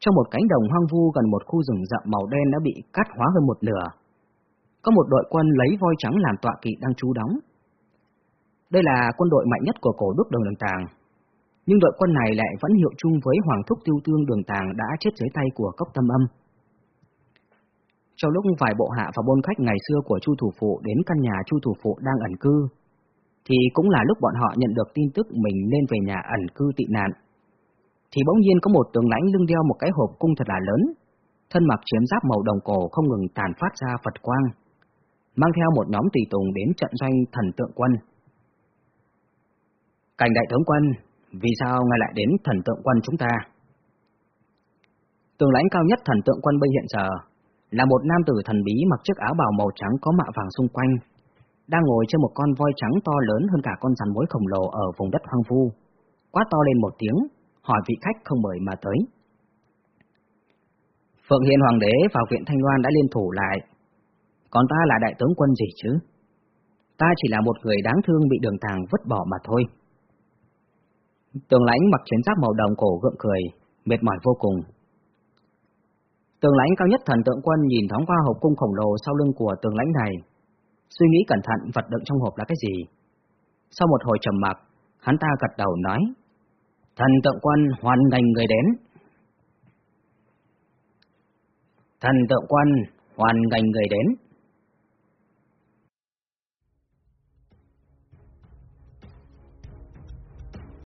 trong một cánh đồng hoang vu gần một khu rừng rậm màu đen đã bị cắt hóa hơn một nửa, có một đội quân lấy voi trắng làm tọa kỵ đang trú đóng. Đây là quân đội mạnh nhất của cổ đúc đường đường tàng, nhưng đội quân này lại vẫn hiệu chung với Hoàng Thúc Tiêu Tương đường tàng đã chết dưới tay của cốc tâm âm. Trong lúc vài bộ hạ và bôn khách ngày xưa của Chu thủ phụ đến căn nhà Chu thủ phụ đang ẩn cư, thì cũng là lúc bọn họ nhận được tin tức mình nên về nhà ẩn cư tị nạn. Thì bỗng nhiên có một tướng lãnh lưng đeo một cái hộp cung thật là lớn, thân mặc chiếm giáp màu đồng cổ không ngừng tàn phát ra Phật quang, mang theo một nhóm tùy tùng đến trận doanh thần tượng quân. Cảnh đại tướng quân, vì sao ngài lại đến thần tượng quân chúng ta? Tường lãnh cao nhất thần tượng quân bây hiện giờ là một nam tử thần bí mặc chiếc áo bào màu trắng có mạ vàng xung quanh, đang ngồi trên một con voi trắng to lớn hơn cả con rắn mối khổng lồ ở vùng đất hoang vu. Quá to lên một tiếng, hỏi vị khách không mời mà tới. Phượng Hiền Hoàng đế và viện Thanh Loan đã liên thủ lại, còn ta là đại tướng quân gì chứ? Ta chỉ là một người đáng thương bị đường tàng vứt bỏ mà thôi. Tường lãnh mặc chiến giáp màu đồng cổ gượng cười, mệt mỏi vô cùng. Tường lãnh cao nhất thần tượng quân nhìn thoáng qua hộp cung khổng lồ sau lưng của tường lãnh này, suy nghĩ cẩn thận vật đựng trong hộp là cái gì. Sau một hồi trầm mặc, hắn ta gật đầu nói, thần tượng quân hoàn ngành người đến. Thần tượng quân, hoàn ngành người đến.